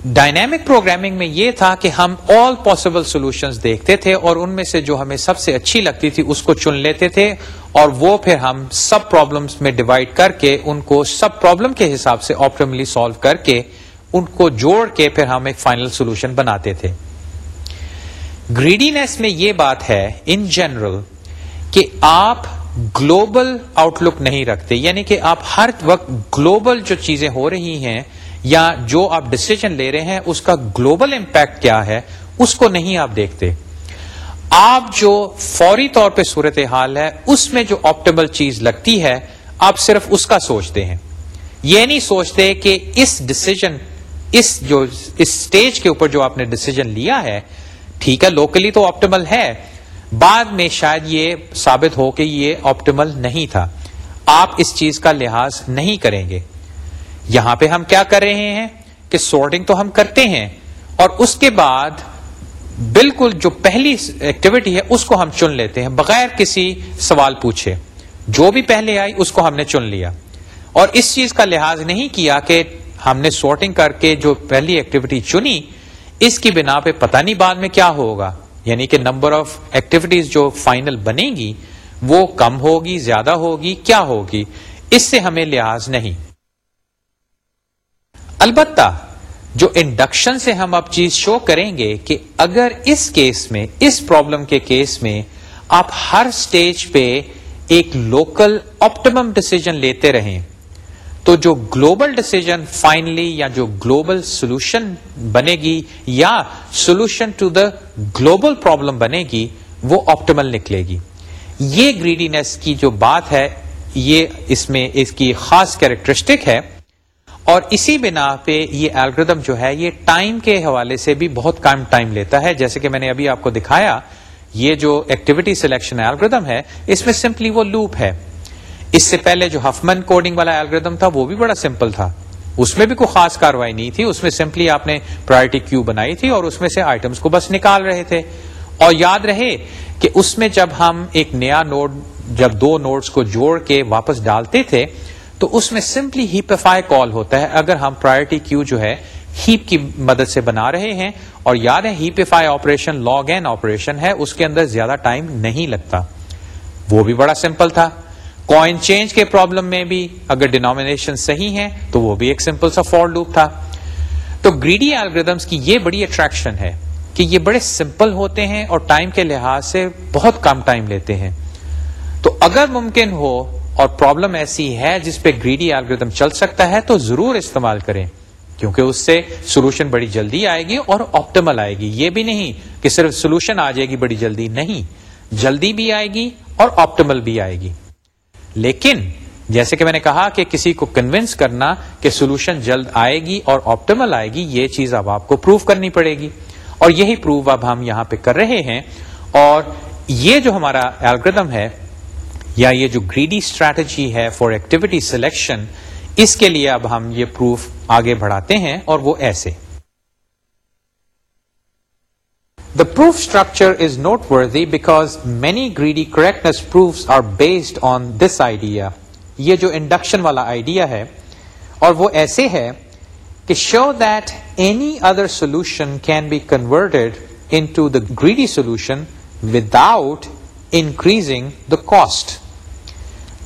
ڈائنامک پروگرامنگ میں یہ تھا کہ ہم آل پاسبل سولوشنز دیکھتے تھے اور ان میں سے جو ہمیں سب سے اچھی لگتی تھی اس کو چن لیتے تھے اور وہ پھر ہم سب پرابلمس میں ڈیوائڈ کر کے ان کو سب پرابلم کے حساب سے آپٹیملی سالو کر کے ان کو جوڑ کے پھر ہم ایک فائنل سولوشن بناتے تھے۔ گریڈینس میں یہ بات ہے ان جنرل کہ آپ گلوبل آؤٹ لک نہیں رکھتے یعنی کہ آپ ہر وقت گلوبل جو چیزیں ہو رہی ہیں یا جو آپ ڈسیزن لے رہے ہیں، اس کا گلوبل امپیکٹ کیا ہے، اس کو نہیں آپ دیکھتے۔ آپ جو فوری طور پہ صورت حال ہے، اس میں جو آپٹیبل چیز لگتی ہے، آپ صرف اس کا سوچتے ہیں۔ یہ نہیں سوچتے کہ اس ڈسیزن اس جو، اس اسٹیج کے اوپر جو آپ نے ڈسیزن لیا ہے ٹھیک ہے لوکلی تو آپٹیمل ہے، بعد میں شاید یہ ثابت ہو کہ یہ آپٹیمل نہیں تھا۔ آپ اس چیز کا لحاظ نہیں کریں گے۔ یہاں پہ ہم کیا کر رہے ہیں کہ سورٹنگ تو ہم کرتے ہیں، اور اس کے بعد بالکل جو پہلی ایکٹیویٹی ہے، اس کو ہم چن لیتے ہیں، بغیر کسی سوال پوچھے۔ جو بھی پہلے آئی، اس کو ہم نے چن لیا۔ اور اس چیز کا لحاظ نہیں کیا کہ ہم نے سورٹنگ کر کے جو پہلی ایکٹیویٹی چنی اس کی بنا پہ پتہ نہیں بعد میں کیا ہوگا۔ یعنی کہ نمبر آف ایکٹیویٹیز جو فائنل بنے گی، وہ کم ہوگی، زیادہ ہوگی، کیا ہوگی؟ اس سے ہمیں لحاظ نہیں۔ البتہ جو انڈکشن سے ہم اب چیز شو کریں گے کہ اگر اس کیس میں، اس پرابلم کے کیس میں آپ ہر سٹیج پہ ایک لوکل آپٹیمم ڈسیزن لیتے رہیں۔ تو جو گلوبل ڈسیزن فائنلی یا جو گلوبل سولوشن بنے گی یا solution to the global problem بنے گی، وہ آپٹیمل نکلے گی۔ یہ گریڈینس کی جو بات ہے، یہ اس میں، اس کی خاص کیریکٹرسٹک ہے۔ اور اسی بنا پہ یہ الگریدم جو ہے، یہ ٹائم کے حوالے سے بھی بہت کم ٹائم لیتا ہے۔ جیسے کہ میں نے ابھی آپ کو دکھایا، یہ جو ایکٹیویٹی سلیکشن الگریدم ہے، اس میں سمپلی وہ لوپ ہے۔ اس سے پہلے جو ہفمن کوڈنگ والا الگریدم تھا، وہ بھی بڑا سمپل تھا۔ اس میں بھی کوئی خاص کاروائی نہیں تھی، اس میں سمپلی آپ نے پرائرٹی کیو بنائی تھی اور اس میں سے آئٹمس کو بس نکال رہے تھے۔ اور یاد رہے کہ اس میں جب ہم ایک نیا نوڈ جب دو نوڈز کو جوڑ کے واپس ڈالتے تھے، تو اس میں سمپلی ہیپیفائی کال ہوتا ہے۔ اگر ہم پرائرٹی کیو جو ہے ہیپ کی مدد سے بنا رہے ہیں، اور یاد ہے heapify operation log N operation ہے، اس کے اندر زیادہ ٹائم نہیں لگتا۔ وہ بھی بڑا سمپل تھا۔ کوائن چینج کے پرابلم میں بھی اگر ڈینامینیشن صحیح ہے تو وہ بھی ایک سمپل سا فور لوپ تھا۔ تو گریڈی الگریدمس کی یہ بڑی اٹریکشن ہے کہ یہ بڑے سمپل ہوتے ہیں اور ٹائم کے لحاظ سے بہت کم ٹائم لیتے ہیں۔ تو اگر ممکن ہو اور پرابلم ایسی ہے جس پہ گریڈی الگریدم چل سکتا ہے تو ضرور استعمال کریں، کیونکہ اس سے سولوشن بڑی جلدی آئے گی اور آپٹیمل آئے گی۔ یہ بھی نہیں کہ صرف سولوشن آ جائے گی، بڑی جلدی نہیں۔ جلدی بھی آئے گی اور آپٹیمل بھی آئے گی۔ لیکن جیسے کہ میں نے کہا کہ کسی کو کنوینس کرنا کہ سولوشن جلد آئے گی اور آپٹیمل آئے گی، یہ چیز اب آپ کو پروف کرنی پڑے گی۔ اور یہی پروف اب ہم یہاں پہ کر رہے ہیں۔ اور یہ جو ہمارا الگریدم ہے، یا یہ جو گریڈی اسٹریٹجی ہے فار ایکٹیویٹی سلیکشن اس کے لیے اب ہم یہ پروف آگے بڑھاتے ہیں اور وہ ایسے۔ The proof structure is noteworthy because many greedy correctness proofs are based on this idea یہ جو انڈکشن والا آئیڈیا ہے، اور وہ ایسے ہے کہ show that any other solution can be converted into the greedy solution without increasing the cost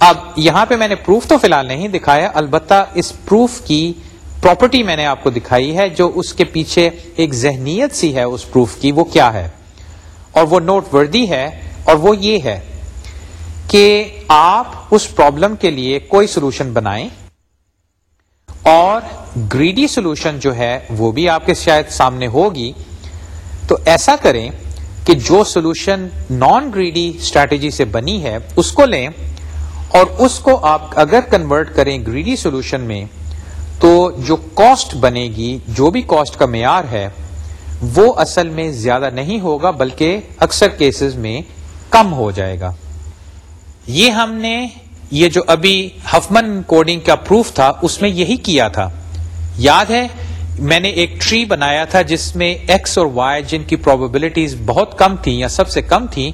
اب یہاں پہ میں نے پروف تو فی الحال نہیں دکھایا، البتہ اس پروف کی پراپرٹی میں نے آپ کو دکھائی ہے، جو اس کے پیچھے ایک ذہنیت سی ہے، اس پروف کی، وہ کیا ہے؟ اور وہ نوٹ وردی ہے، اور وہ یہ ہے کہ آپ اس پرابلم کے لیے کوئی سولوشن بنائیں اور گریڈی سولوشن جو ہے، وہ بھی آپ کے شاید سامنے ہوگی۔ تو ایسا کریں کہ جو سولوشن نان گریڈی اسٹریٹجی سے بنی ہے، اس کو لیں اور اس کو آپ اگر کنورٹ کریں گریڈی سولوشن میں تو جو کاسٹ بنے گی جو بھی کاسٹ کا معیار ہے، وہ اصل میں زیادہ نہیں ہوگا، بلکہ اکثر کیسز میں کم ہو جائے گا۔ یہ ہم نے، یہ جو ابھی ہفمن کوڈنگ کا پروف تھا، اس میں یہی کیا تھا۔ یاد ہے، میں نے ایک ٹری بنایا تھا، جس میں ایکس اور وائی جن کی پروبیبلٹیز بہت کم تھیں یا سب سے کم تھیں،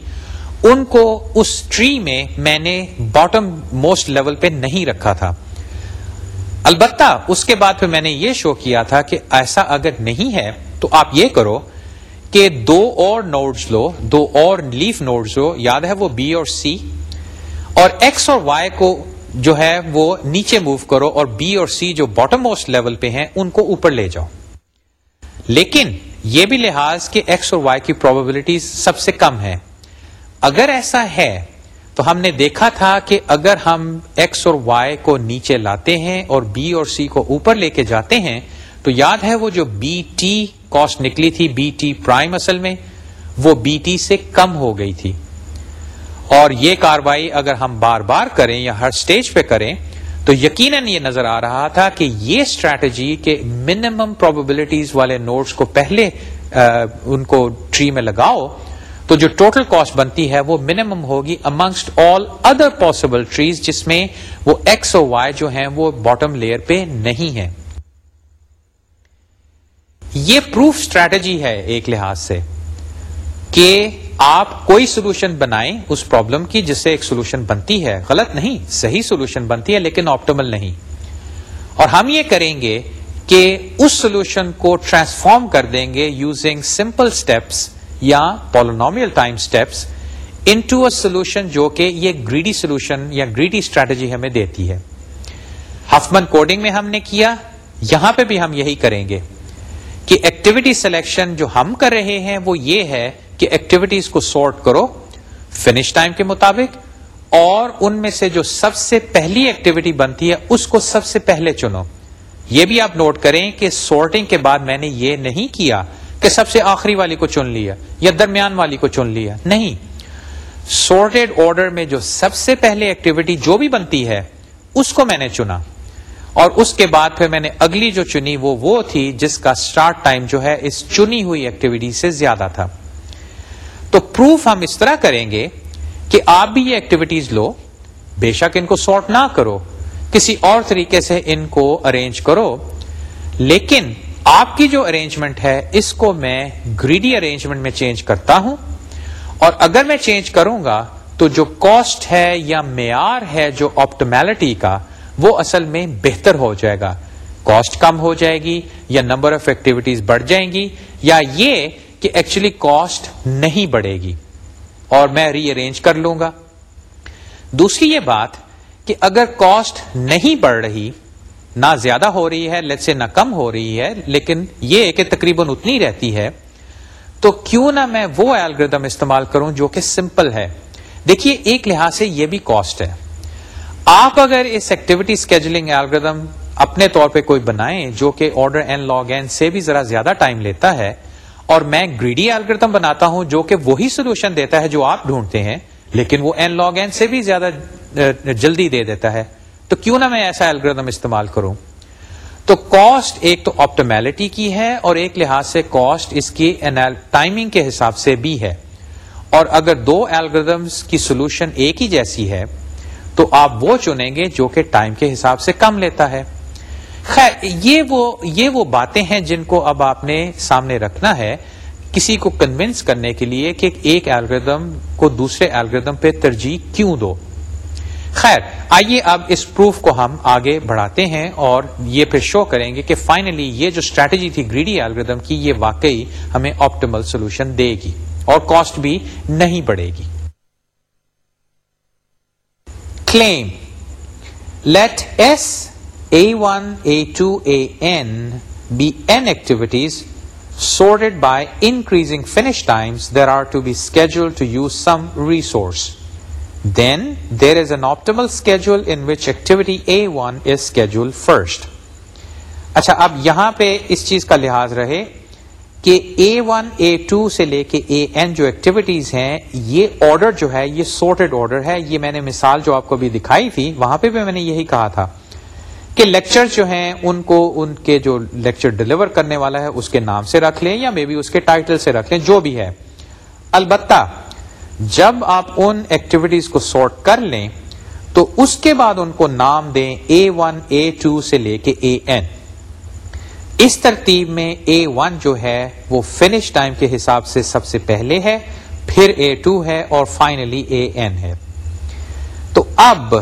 ان کو اس ٹری میں میں نے باٹم موسٹ لیول پہ نہیں رکھا تھا۔ البتہ اس کے بعد پھر میں نے یہ شو کیا تھا کہ ایسا اگر نہیں ہے تو آپ یہ کرو کہ دو اور نوڈز لو، دو اور لیف نوڈز لو، یاد ہے وہ بی اور سی اور ایکس اور وائی کو جو ہے وہ نیچے موو کرو اور بی اور سی جو باٹم موسٹ لیول پہ ہیں، ان کو اوپر لے جاؤ۔ لیکن یہ بھی لحاظ کہ ایکس اور وائی کی پروبیبلٹی سب سے کم ہے اگر ایسا ہے تو ہم نے دیکھا تھا کہ اگر ہم ایکس اور وائی کو نیچے لاتے ہیں اور بی اور سی کو اوپر لے کے جاتے ہیں، تو یاد ہے وہ جو بی ٹی کاسٹ نکلی تھی بی ٹی پرائم اصل میں، وہ بی ٹی سے کم ہو گئی تھی۔ اور یہ کاروائی اگر ہم بار بار کریں یا ہر سٹیج پہ کریں، تو یقیناً یہ نظر آ رہا تھا کہ یہ اسٹریٹجی کے منیمم پروبیبلٹیز والے نوٹس کو پہلے ان کو ٹری میں لگاؤ تو جو ٹوٹل کاسٹ بنتی ہے وہ منیمم ہوگی amongst all other possible trees جس میں وہ ایکس او وائی جو ہیں وہ باٹم لیئر پہ نہیں ہے یہ پروف اسٹریٹجی ہے ایک لحاظ سے کہ آپ کوئی سولوشن بنائیں اس پرابلم کی جس سے ایک سولوشن بنتی ہے۔ غلط نہیں، صحیح سولوشن بنتی ہے لیکن آپٹیمل نہیں۔ اور ہم یہ کریں گے کہ اس سولوشن کو ٹرانسفارم کر دیں گے یوزنگ سمپل اسٹیپس یا polynomial time steps into a solution جو کہ یہ گریڈی سولوشن یا گریڈی اسٹریٹجی ہمیں دیتی ہے۔ ہفمن کوڈنگ میں ہم نے کیا، یہاں پہ بھی ہم یہی کریں گے کہ ایکٹیویٹی سلیکشن جو ہم کر رہے ہیں وہ یہ ہے کہ ایکٹیویٹیز کو سارٹ کرو فنش ٹائم کے مطابق اور ان میں سے جو سب سے پہلی ایکٹیویٹی بنتی ہے اس کو سب سے پہلے چنو۔ یہ بھی آپ نوٹ کریں کہ سارٹنگ کے بعد میں نے یہ نہیں کیا۔ کہ سب سے آخری والی کو چن لیا یا درمیان والی کو چن لیا؟ نہیں۔ سارٹیڈ آرڈر میں جو سب سے پہلے ایکٹیویٹی جو بھی بنتی ہے، اس کو میں نے چنا۔ اور اس کے بعد پھر میں نے اگلی جو چنی وہ وہ تھی جس کا سٹارٹ ٹائم جو ہے، اس چنی ہوئی ایکٹیویٹی سے زیادہ تھا۔ تو پروف ہم اس طرح کریں گے کہ آپ بھی یہ ایکٹیویٹیز لو، بے شک ان کو سارٹ نہ کرو، کسی اور طریقے سے ان کو ارینج کرو۔ لیکن آپ کی جو ارینجمنٹ ہے، اس کو میں گریڈی ارینجمنٹ میں چینج کرتا ہوں اور اگر میں چینج کروں گا، تو جو کاسٹ ہے یا معیار ہے جو آپٹمیلٹی کا، وہ اصل میں بہتر ہو جائے گا۔ کاسٹ کم ہو جائے گی یا نمبر آف ایکٹیویٹیز بڑھ جائیں گی یا یہ کہ ایکچولی کاسٹ نہیں بڑھے گی اور میں ری ارینج کر لوں گا۔ دوسری یہ بات کہ اگر کاسٹ نہیں بڑھ رہی نہ زیادہ ہو رہی ہے لیٹ سے نہ کم ہو رہی ہے، لیکن یہ کہ تقریباً اتنی رہتی ہے۔ تو کیوں نہ میں وہ الگریدم استعمال کروں جو کہ سمپل ہے۔ دیکھیے، ایک لحاظ سے یہ بھی کاسٹ ہے۔ آپ اگر اس ایکٹیویٹی اسکیجلنگ الگریدم اپنے طور پہ کوئی بنائیں جو کہ آرڈر این لاگ این سے بھی ذرا زیادہ ٹائم لیتا ہے، اور میں گریڈی الگریدم بناتا ہوں جو کہ وہی سولوشن دیتا ہے جو آپ ڈھونڈتے ہیں، لیکن وہ این لاگ این سے بھی زیادہ جلدی دے دیتا ہے۔ تو کیوں نہ میں ایسا الگریدم استعمال کروں؟ تو کاسٹ ایک تو آپٹمیلٹی کی ہے اور ایک لحاظ سے کاسٹ اس کی ٹائمنگ کے حساب سے بھی ہے۔ اور اگر دو الگریدمس کی سولوشن ایک ہی جیسی ہے، تو آپ وہ چنیں گے جو کہ ٹائم کے حساب سے کم لیتا ہے۔ خیر، یہ وہ یہ وہ باتیں ہیں جن کو اب آپ نے سامنے رکھنا ہے کسی کو کنوینس کرنے کے لیے کہ ایک الگریدم کو دوسرے الگریدم پہ ترجیح کیوں دو۔ خیر، آئیے اب اس پروف کو ہم آگے بڑھاتے ہیں اور یہ پھر شو کریں گے کہ فائنلی یہ جو اسٹریٹجی تھی گریڈی الگریدم کی، یہ واقعی ہمیں آپٹیمل سولوشن دے گی اور کاسٹ بھی نہیں بڑھے گی۔ Claim let S A one A two A N be N activities sorted by increasing finish times there are to be scheduled to use some resource. Then there is an optimal schedule in which activity A1 is scheduled first. اچھا اب یہاں پہ اس چیز کا لحاظ رہے کہ اے one A two سے لے کے اے این جو ایکٹیویٹیز ہیں، یہ آرڈر جو ہے، یہ سورٹڈ آرڈر ہے یہ میں نے مثال جو آپ کو بھی دکھائی تھی، وہاں پہ بھی میں نے یہی کہا تھا کہ لیکچر جو ہیں، ان کو ان کے جو لیکچر ڈلیور کرنے والا ہے، اس کے نام سے رکھ لیں یا مے بی اس کے ٹائٹل سے رکھ لیں، جو بھی ہے البتہ جب آپ ان ایکٹیویٹیز کو سارٹ کر لیں، تو اس کے بعد ان کو نام دیں اے ون اے ٹو سے لے کے اے این اس ترتیب میں اے ون جو ہے، وہ فنش ٹائم کے حساب سے سب سے پہلے ہے، پھر اے ٹو ہے اور فائنلی اے این ہے۔ تو اب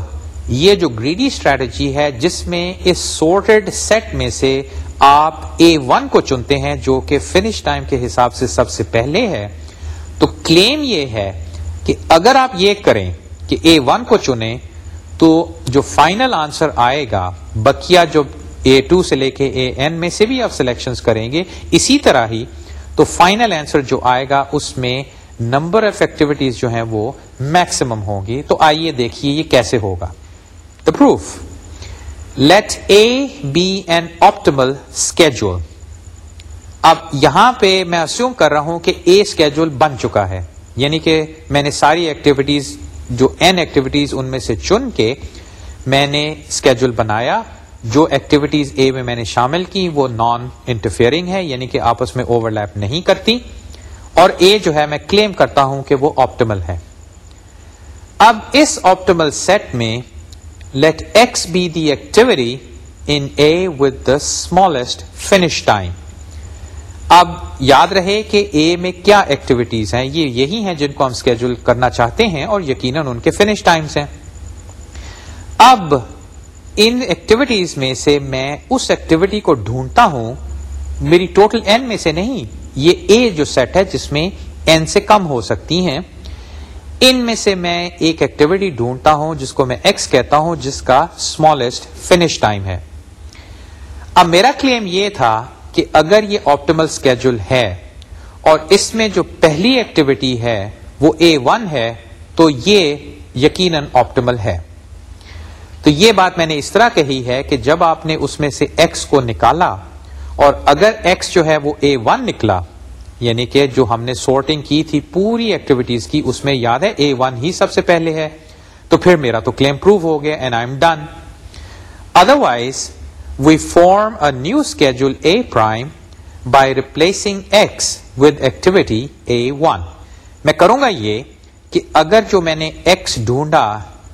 یہ جو گریڈی اسٹریٹجی ہے، جس میں اس سورٹڈ سیٹ میں سے آپ اے ون کو چنتے ہیں، جو کہ فنش ٹائم کے حساب سے سب سے پہلے ہے، تو کلیم یہ ہے کہ اگر آپ یہ کریں کہ اے ون کو چنیں، تو جو فائنل آنسر آئے گا بکیا جو اے ٹو سے لے کے اے این میں سے بھی آپ سلیکشن کریں گے، اسی طرح ہی تو فائنل آنسر جو آئے گا، اس میں نمبر آف ایکٹیویٹیز جو ہیں وہ میکسیمم ہوگی تو آئیے دیکھیے یہ کیسے ہوگا۔ The proof let A be an optimal schedule اب یہاں پہ میں اسیوم کر رہا ہوں کہ اے اسکیجول بن چکا ہے۔ یعنی کہ میں نے ساری ایکٹیویٹیز جو این ایکٹیویٹیز ان میں سے چن کے میں نے اسکیجول بنایا، جو ایکٹیویٹیز اے میں میں نے شامل کی، وہ نان انٹرفیئرنگ ہے یعنی کہ آپس میں اوور لیپ نہیں کرتی۔ اور اے جو ہے، میں کلیم کرتا ہوں کہ وہ آپٹیمل ہے۔ اب اس آپٹیمل سیٹ میں let X be the activity in A with the smallest finish time اب یاد رہے کہ اے میں کیا ایکٹیویٹیز ہیں؟ یہ یہی ہیں جن کو ہم اسکیڈول کرنا چاہتے ہیں اور یقیناً ان کے فنش ٹائمس ہیں۔ اب ان ایکٹیویٹیز میں سے میں اس ایکٹیویٹی کو ڈھونڈتا ہوں، میری ٹوٹل این میں سے نہیں، یہ اے جو سیٹ ہے جس میں این سے کم ہو سکتی ہیں۔ ان میں سے میں ایک ایکٹیویٹی ڈھونڈتا ہوں جس کو میں ایکس کہتا ہوں، جس کا اسمالسٹ فنش ٹائم ہے۔ اب میرا کلیم یہ تھا کہ اگر یہ آپٹیمل اسکیجول ہے اور اس میں جو پہلی ایکٹیویٹی ہے وہ اے ون ہے، تو یہ یقیناً آپٹیمل ہے۔ تو یہ بات میں نے اس طرح کہی ہے کہ جب آپ نے اس میں سے ایکس کو نکالا اور اگر ایکس جو ہے وہ اے ون نکلا یعنی کہ جو ہم نے سورٹنگ کی تھی پوری ایکٹیویٹیز کی، اس میں یاد ہے اے ون ہی سب سے پہلے ہے، تو پھر میرا تو کلیم پروو ہو گیا and I am done other we form a new schedule A prime by replacing X with activity A one میں کروں گا یہ کہ اگر جو میں نے ایکس ڈھونڈا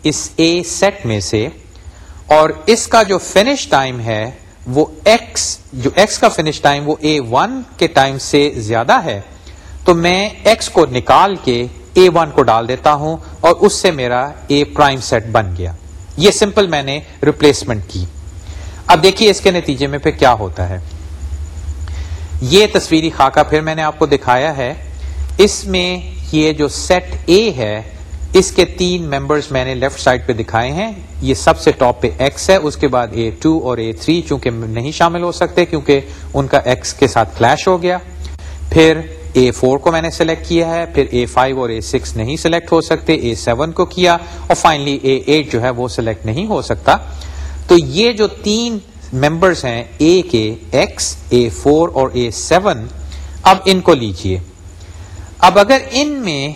اس اے سیٹ میں سے اور اس کا جو فنش ٹائم ہے وہ ایکس جو ایکس کا فنش ٹائم وہ اے ون کے ٹائم سے زیادہ ہے، تو میں ایکس کو نکال کے اے ون کو ڈال دیتا ہوں اور اس سے میرا اے پرائم سیٹ بن گیا۔ یہ سمپل میں نے ریپلیسمنٹ کی۔ اب دیکھیے اس کے نتیجے میں پھر کیا ہوتا ہے۔ یہ تصویری خاکہ پھر میں نے آپ کو دکھایا ہے۔ اس میں یہ جو سیٹ اے ہے، اس کے تین ممبرز میں نے لیفٹ سائڈ پہ دکھائے ہیں۔ یہ سب سے ٹاپ پہ ایکس ہے، اس کے بعد اے ٹو اور اے تھری چونکہ نہیں شامل ہو سکتے کیونکہ ان کا ایکس کے ساتھ کلیش ہو گیا۔ پھر اے فور کو میں نے سلیکٹ کیا ہے، پھر اے فائیو اور اے سکس نہیں سلیکٹ ہو سکتے اے سیون کو کیا اور فائنلی اے ایٹ جو ہے وہ سلیکٹ نہیں ہو سکتا۔ تو یہ جو تین ممبرس ہیں اے کے ایکس اے فور اور اے سیون اب ان کو لیجیے۔ اب اگر ان میں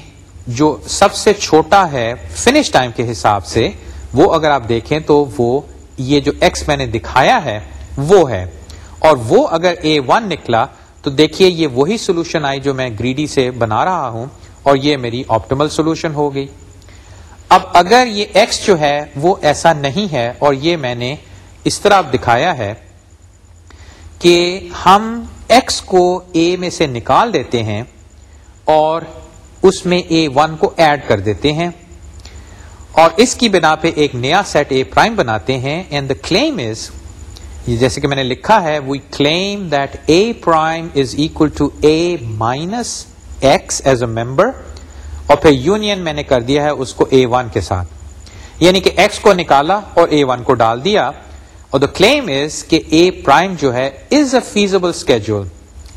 جو سب سے چھوٹا ہے فنش ٹائم کے حساب سے، وہ اگر آپ دیکھیں تو وہ یہ جو ایکس میں نے دکھایا ہے، وہ ہے۔ اور وہ اگر اے ون نکلا، تو دیکھیے یہ وہی سولوشن آئی جو میں گریڈی سے بنا رہا ہوں، اور یہ میری آپٹیمل سولوشن ہو گئی۔ اب اگر یہ ایکس جو ہے وہ ایسا نہیں ہے اور یہ میں نے اس طرح دکھایا ہے کہ ہم ایکس کو اے میں سے نکال دیتے ہیں اور اس میں اے ون کو ایڈ کر دیتے ہیں اور اس کی بنا پہ ایک نیا سیٹ اے پرائم بناتے ہیں اینڈ دا کلیم از جیسے کہ میں نے لکھا ہے we claim that A prime is equal to A minus X as a member اور پھر یونین میں نے کر دیا ہے اس کو اے ون کے ساتھ۔ یعنی کہ ایکس کو نکالا اور اے ون کو ڈال دیا۔ اور دا کلیم از کہ اے پرائم جو ہے is a feasible schedule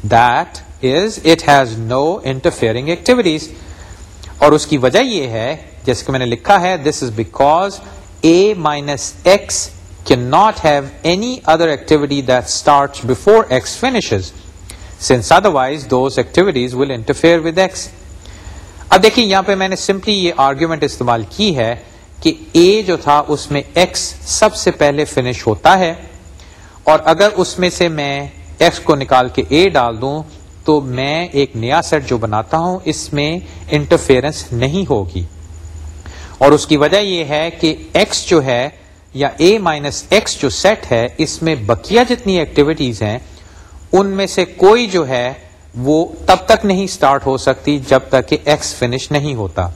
that is it has no interfering activities اور اس کی وجہ یہ ہے، جیسے کہ میں نے لکھا ہے this is because A minus X can not have any other activity that start before X finishes since other those activities will interfere with X اب دیکھیے یہاں پہ میں نے سمپلی یہ آرگیومنٹ استعمال کی ہے کہ اے جو تھا، اس میں ایکس سب سے پہلے فنش ہوتا ہے، اور اگر اس میں سے میں ایکس کو نکال کے اے ڈال دوں، تو میں ایک نیا سیٹ جو بناتا ہوں، اس میں انٹرفیئرنس نہیں ہوگی۔ اور اس کی وجہ یہ ہے کہ ایکس جو ہے، یا اے مائنس ایکس جو سیٹ ہے، اس میں بکیا جتنی ایکٹیویٹیز ہیں، ان میں سے کوئی جو ہے وہ تب تک نہیں سٹارٹ ہو سکتی جب تک کہ ایکس فنش نہیں ہوتا۔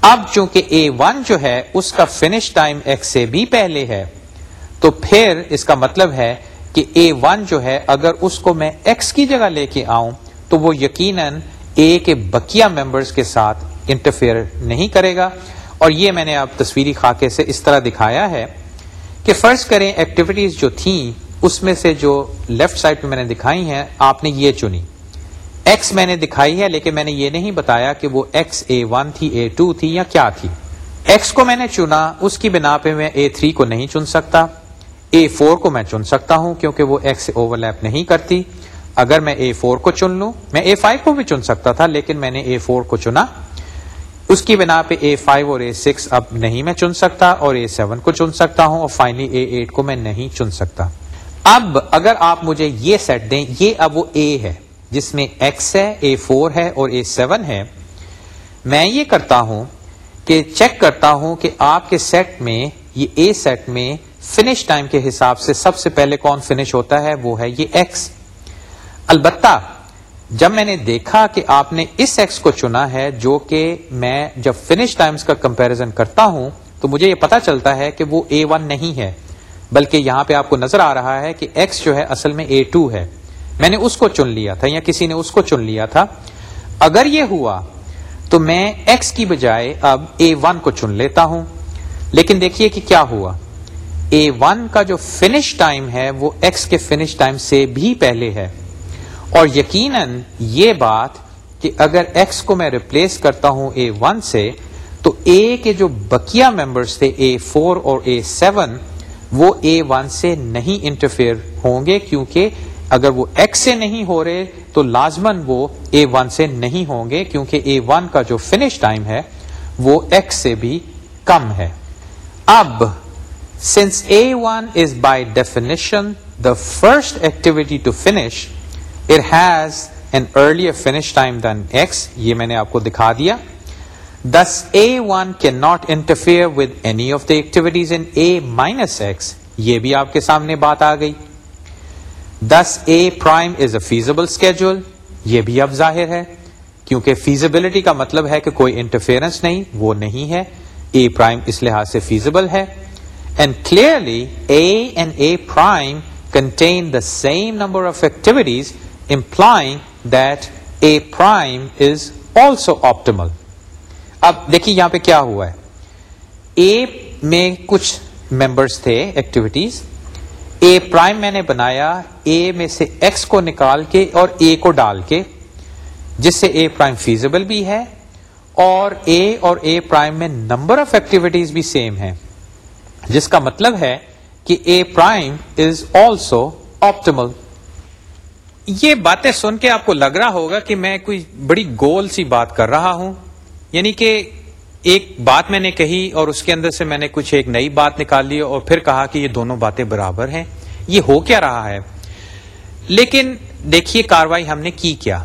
اب چونکہ اے ون جو ہے، اس کا فنش ٹائم ایکس سے بھی پہلے ہے، تو پھر اس کا مطلب ہے کہ اے ون جو ہے، اگر اس کو میں ایکس کی جگہ لے کے آؤں، تو وہ یقیناً اے کے بکیا ممبرس کے ساتھ انٹرفیئر نہیں کرے گا۔ اور یہ میں نے اب تصویری خاکے سے اس طرح دکھایا ہے کہ فرض کریں ایکٹیویٹیز جو تھیں، اس میں سے جو لیفٹ سائڈ پہ میں نے دکھائی ہیں، آپ نے یہ چنی۔ ایکس میں نے دکھائی ہے، لیکن میں نے یہ نہیں بتایا کہ وہ ایکس اے ون تھی اے ٹو تھی یا کیا تھی۔ ایکس کو میں نے چنا، اس کی بنا پہ میں اے تھری کو نہیں چن سکتا۔ اے فور کو میں چن سکتا ہوں، کیونکہ وہ ایکس اوور لیپ نہیں کرتی۔ اگر میں اے فور کو چن لوں، میں اے فائیو کو بھی چن سکتا تھا، لیکن میں نے اے فور کو چنا۔ اس کی بنا پہ اے فائیو اور اے سکس اب نہیں میں چن سکتا اور اے سیون کو چن سکتا ہوں اور فائنلی اے ایٹ کو میں نہیں چن سکتا۔ اب اگر آپ مجھے یہ سیٹ دیں، یہ اب وہ اے ہے۔ جس میں ایکس ہے اے فور ہے اور اے سیون ہے، میں یہ کرتا ہوں کہ چیک کرتا ہوں کہ آپ کے سیٹ میں، یہ اے سیٹ میں فنش ٹائم کے حساب سے سب سے پہلے کون فنش ہوتا ہے؟ وہ ہے یہ ایکس البتہ جب میں نے دیکھا کہ آپ نے اس ایکس کو چنا ہے جو کہ میں جب فنش ٹائمز کا کمپیرزن کرتا ہوں تو مجھے یہ پتا چلتا ہے کہ وہ اے ون نہیں ہے، بلکہ یہاں پہ آپ کو نظر آ رہا ہے کہ ایکس جو ہے اصل میں اے ٹو ہے۔ میں نے اس کو چن لیا تھا یا کسی نے اس کو چن لیا تھا۔ اگر یہ ہوا تو میں ایکس کی بجائے اب اے ون کو چن لیتا ہوں۔ لیکن دیکھیے کہ کیا ہوا۔ اے ون کا جو فنش ٹائم ہے وہ ایکس کے فنش ٹائم سے بھی پہلے ہے۔ اور یقیناً یہ بات کہ اگر ایکس کو میں ریپلیس کرتا ہوں اے ون سے تو اے کے جو بکیا ممبرس تھے اے فور اور اے سیون وہ اے ون سے نہیں انٹرفیئر ہوں گے کیونکہ اگر وہ ایکس سے نہیں ہو رہے تو لازمن وہ اے ون سے نہیں ہوں گے کیونکہ اے ون کا جو فنش ٹائم ہے وہ ایکس سے بھی کم ہے۔ اب since A one is by definition the first activity to finish it has an early finish time then X یہ میں نے آپ کو دکھا دیا۔ This A one can not interfere with any of the activities in A minus X یہ بھی آپ کے سامنے بات آ گئی۔ This A prime is a feasible schedule یہ بھی اب ظاہر ہے. کیونکہ فیزیبلٹی کا مطلب ہے کہ کوئی انٹرفیئرنس نہیں، وہ نہیں ہے. اے پرائم اس لحاظ سے فیزیبل ہے. And clearly A and A prime contain the same number of activities implying that a prime is also optimal. اب دیکھیے یہاں پہ کیا ہوا ہے. اے میں کچھ ممبرس تھے ایکٹیویٹیز اے پرائم میں نے بنایا اے میں سے ایکس کو نکال کے اور اے کو ڈال کے، جس سے اے پرائم فیزیبل بھی ہے اور اے اور اے پرائم میں نمبر آف ایکٹیویٹیز بھی سیم ہے جس کا مطلب ہے کہ A prime is also optimal یہ باتیں سن کے آپ کو لگ رہا ہوگا کہ میں کوئی بڑی گول سی بات کر رہا ہوں یعنی کہ ایک بات میں نے کہی اور اس کے اندر سے میں نے کچھ ایک نئی بات نکال لی اور پھر کہا کہ یہ دونوں باتیں برابر ہیں۔ یہ ہو کیا رہا ہے؟ لیکن دیکھیے کاروائی ہم نے کی کیا۔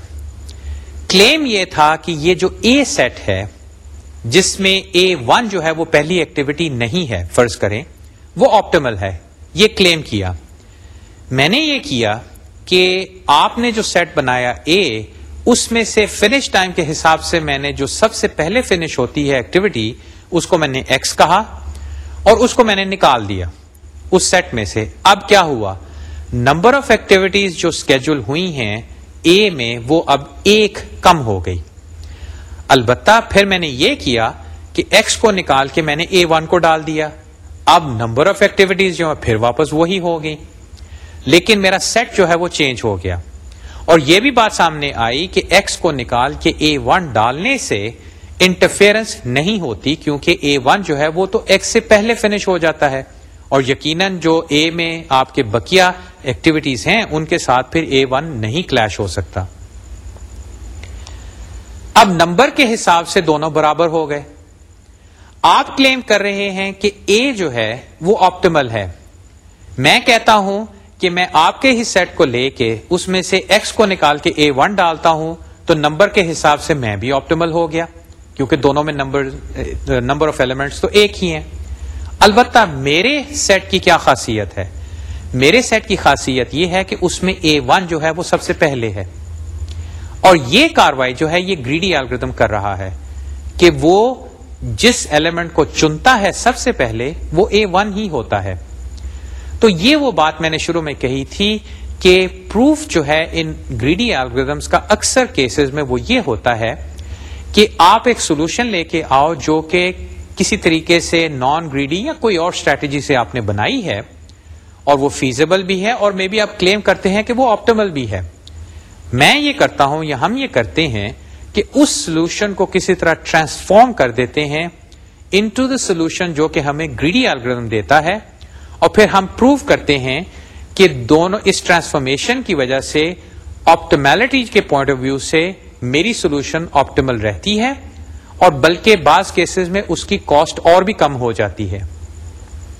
کلیم یہ تھا کہ یہ جو اے سیٹ ہے، جس میں اے ون جو ہے، وہ پہلی ایکٹیویٹی نہیں ہے۔ فرض کریں، وہ آپٹیمل ہے۔ یہ کلیم کیا۔ میں نے یہ کیا کہ آپ نے جو سیٹ بنایا اے اس میں سے فنش ٹائم کے حساب سے میں نے جو سب سے پہلے فنش ہوتی ہے ایکٹیویٹی اس کو میں نے ایکس کہا اور اس کو میں نے نکال دیا اس سیٹ میں سے۔ اب کیا ہوا؟ نمبر آف ایکٹیویٹیز جو اسکیڈول ہوئی ہیں اے میں وہ اب ایک کم ہو گئی۔ البتہ پھر میں نے یہ کیا کہ ایکس کو نکال کے میں نے اے ون کو ڈال دیا۔ اب نمبر آف ایکٹیویٹیز جو ہے پھر واپس وہی ہو گئی لیکن میرا سیٹ جو ہے وہ چینج ہو گیا۔ اور یہ بھی بات سامنے آئی کہ ایکس کو نکال کے اے ون ڈالنے سے انٹرفیئرنس نہیں ہوتی کیونکہ اے ون جو ہے وہ تو ایکس سے پہلے فنش ہو جاتا ہے۔ اور یقیناً جو اے میں آپ کے بکیا ایکٹیویٹیز ہیں، ان کے ساتھ پھر اے ون نہیں کلیش ہو سکتا۔ اب نمبر کے حساب سے دونوں برابر ہو گئے۔ آپ کلیم کر رہے ہیں کہ اے جو ہے وہ آپٹیمل ہے۔ میں کہتا ہوں کہ میں آپ کے ہی سیٹ کو لے کے اس میں سے ایکس کو نکال کے اے ون ڈالتا ہوں، تو نمبر کے حساب سے میں بھی آپٹیمل ہو گیا، کیونکہ دونوں میں نمبر نمبر آف ایلیمنٹس تو ایک ہی ہیں۔ البتہ میرے سیٹ کی کیا خاصیت ہے؟ میرے سیٹ کی خاصیت یہ ہے کہ اس میں اے ون جو ہے وہ سب سے پہلے ہے۔ اور یہ کاروائی جو ہے، یہ گریڈی الگریدم کر رہا ہے کہ وہ جس ایلیمنٹ کو چنتا ہے سب سے پہلے، وہ اے ون ہی ہوتا ہے۔ تو یہ وہ بات میں نے شروع میں کہی تھی کہ پروف جو ہے ان گریڈی الگریدمس کا اکثر کیسز میں وہ یہ ہوتا ہے کہ آپ ایک سولوشن لے کے آؤ جو کہ کسی طریقے سے نان گریڈی یا کوئی اور اسٹریٹجی سے آپ نے بنائی ہے اور وہ فیزیبل بھی ہے اور مے بی آپ کلیم کرتے ہیں کہ وہ آپٹیمل بھی ہے۔ میں یہ کرتا ہوں یا ہم یہ کرتے ہیں کہ اس سولوشن کو کسی طرح ٹرانسفارم کر دیتے ہیں ان ٹو دا سولوشن جو کہ ہمیں گریڈی الگریدم دیتا ہے اور پھر ہم پروو کرتے ہیں کہ دونوں اس ٹرانسفارمیشن کی وجہ سے آپٹیملٹی کے پوائنٹ آف ویو سے میری سولوشن آپٹیمل رہتی ہے اور بلکہ بعض کیسز میں اس کی کاسٹ اور بھی کم ہو جاتی ہے۔